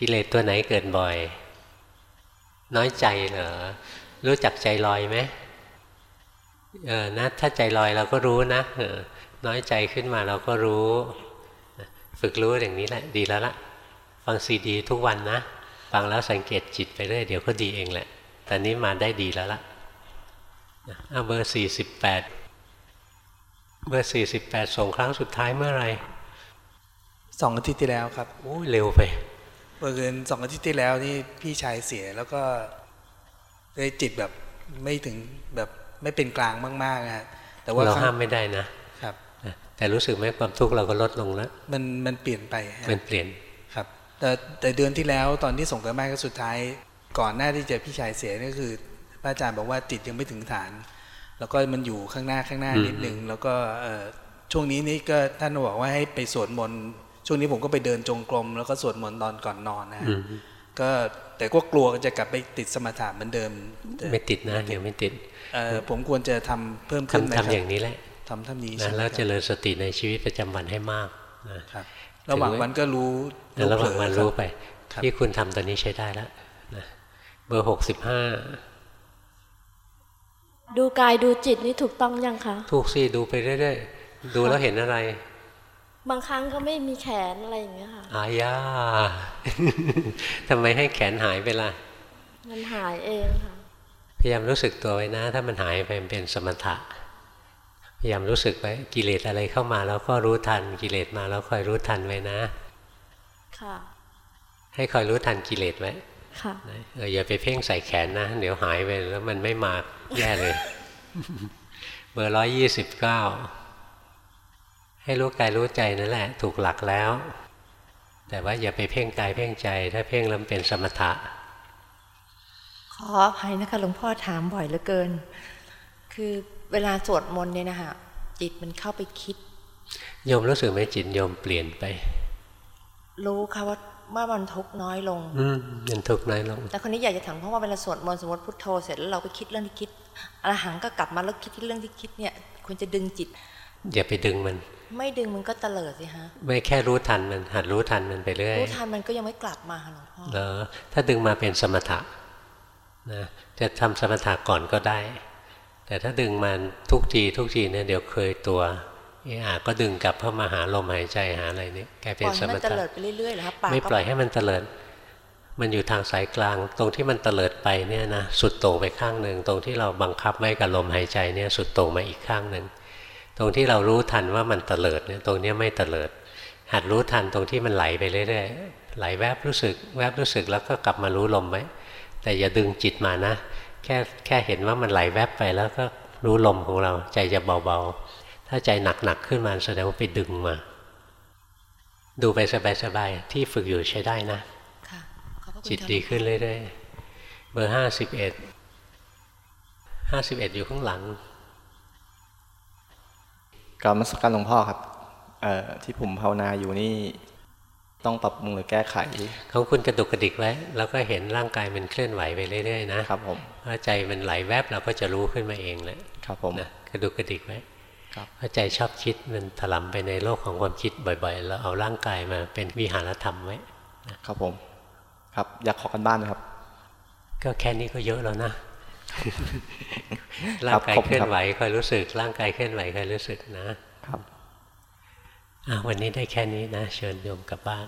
กิเลสตัวไหนเกิดบ่อย น้อยใจเหรอรู้จักใจลอยไหมเออนะถ้าใจลอยเราก็รู้นะน้อยใจขึ้นมาเราก็รู้ ฝึกรู้อย่างนี้แหละดีแล้วละฟังซีดีทุกวันนะ ฟังแล้วสังเกตจิตไปเรื่อยเดี๋ยวก็ดีเองแหละตอนนี้มาได้ดีแล้วละเอาเบอร์สี่สิบแปดเบอร์สี่สิบแปดส่งครั้งสุดท้ายเมื่อไรสองอาทิตย์ที่แล้วครับโอ้เร็วไปเมื่อคืนสองอาทิตย์ที่แล้วนี่พี่ชายเสียแล้วก็ได้จิตแบบไม่ถึงแบบไม่เป็นกลางมากๆฮะแต่ว่าเราห้ามไม่ได้นะครับ แต่รู้สึกไหมความทุกข์เราก็ลดลงแล้วมันมันเปลี่ยนไปมันเปลี่ยนครับ แต่แต่เดือนที่แล้วตอนที่ส่งกันบ้านก็สุดท้าย ก่อนหน้าที่จะพี่ชายเสียนี่คือพระอาจารย์บอกว่าจิตยังไม่ถึงฐาน แล้วก็มันอยู่ข้างหน้าข้างหน้านิดนึงแล้วก็ช่วงนี้นี่ก็ท่านบอกว่าให้ไปสวดมนต์ช่วงนี้ผมก็ไปเดินจงกรมแล้วก็สวดมนต์ตอนก่อนนอนนะฮะก็แต่ก็กลัวจะกลับไปติดสมถะเหมือนเดิม ไม่ติดนะเดี๋ยวไม่ติดผมควรจะทำเพิ่มขึ้นไหมครับทำอย่างนี้แหละ ทำท่านี้นะแล้วเจริญสติในชีวิตประจำวันให้มากนะครับระหว่างวันก็รู้ระหว่างวันรู้ไป ที่คุณทำตอนนี้ใช้ได้แล้วนะเบอร์หกสิบห้าดูกายดูจิตนี่ถูกต้องยังคะถูกสิดูไปเรื่อยๆดูแล้วเห็นอะไร บางครั้งก็ไม่มีแขนอะไรอย่างเงี้ยค่ะอายาทำไมให้แขนหายไปล่ะ มันหายเองค่ะ พยายามรู้สึกตัวไว้นะ ถ้ามันหายไปมันเป็นสมถะ พยายามรู้สึกไว้กิเลสอะไรเข้ามา แล้วก็รู้ทันกิเลสมาแล้วคอยรู้ทันไว้นะ ค่ะ ให้คอยรู้ทันกิเลสไว้ค่ะเอออย่าไปเพ่งใส่แขนนะ เดี๋ยวหายไปแล้วมันไม่มาแย่เลย เบอร์ร้อยยี่สิบเก้าให้รู้กายรู้ใจนั่นแหละ ถูกหลักแล้ว แต่ว่าอย่าไปเพ่งกายเพ่งใจ ถ้าเพ่งแล้วเป็นสมถะ ขออภัยนะคะหลวงพ่อถามบ่อยเหลือเกิน คือ เวลาสวดมนต์เนี่ยนะคะจิตมันเข้าไปคิดโยมรู้สึกไหมจิตโยมเปลี่ยนไป รู้ค่ะว่าเมื่อมันทุกข์น้อยลง อืมมันทุกข์น้อยลง แต่คนนี้อยากจะถามเพราะว่าเวลาสวดมนต์สมมติพุทโธเสร็จแล้วเราไปคิดเรื่องที่คิดอรหังก็กลับมาแล้วคิดที่เรื่องที่คิดเนี่ยควรจะดึงจิต อย่าไปดึงมัน ไม่ดึงมันก็เตลิดสิฮะ ไม่แค่รู้ทันมันหัดรู้ทันมันไปเรื่อยรู้ทันมันก็ยังไม่กลับมาค่ะหลวงพ่อเหรอถ้าดึงมาเป็นสมถะนะจะทำสมถะก่อนก็ได้ แต่ถ้าดึงมันทุกทีทุกทีเนี่ยเดี๋ยวเคยตัวเออาก็ดึงกลับเข้ามาหาลมหายใจหาอะไรนี่กลายเป็นสมมันเตถะลิดไปเรื่อยๆเหรอครับปากไม่ปล่อยให้มันเตลิดมันอยู่ทางสายกลาง ตรงที่มันเตลิดไปเนี่ยนะสุดโต่งไปข้างหนึ่งตรงที่เราบังคับไว้กับลมหายใจเนี่ยสุดโต่งมาอีกข้างหนึ่งตรงที่เรารู้ทันว่ามันเตลิดเนี่ยตรงเนี้ยไม่เตลิด หัดรู้ทันตรงที่มันไหลไปเรื่อยๆไหลแวบรู้สึก แวบรู้สึกแล้วก็กลับมารู้ลมไว้แต่อย่าดึงจิตมานะ แค่แค่เห็นว่ามันไหลแวบไปแล้วก็รู้ลมของเราใจจะเบาๆ ถ้าใจหนักๆขึ้นมาแสดงว่าไปดึงมา ดูไปสบายๆที่ฝึกอยู่ใช้ได้นะค่ะขอบพระคุณจิตค่ะดีขึ้นเรื่อยๆเบอร์ห้าสิบเอ็ดห้าสิบเอ็ดอยู่ข้างหลังกรรมสการหลวงพ่อครับเอ่อที่ผมภาวนาอยู่นี่ต้องปรับปรุงหรือแก้ไขของคุณกระดุกกระดิกไว้แล้วก็เห็นร่างกายมันเคลื่อนไหวไปเรื่อยๆนะครับผม ถ้าใจมันไหลแวบเราก็จะรู้ขึ้นมาเองแหละครับผมนะกระดุกกระดิกไว้ครับถ้าใจชอบคิดมันถลำไปในโลกของความคิดบ่อยๆแล้วเอาร่างกายมาเป็นวิหารธรรมไว้ครับผม ครับอยากขอกันบ้านนะครับ ก็แค่นี้ก็เยอะแล้วนะร่างกายขอบเคคุณลื่อครันบไหวคอยรู้สึก ร่างกายเคลื่อนไหวคอยรู้สึกนะครับอะวันนี้ได้แค่นี้นะ เชิญโยมกลับบ้าน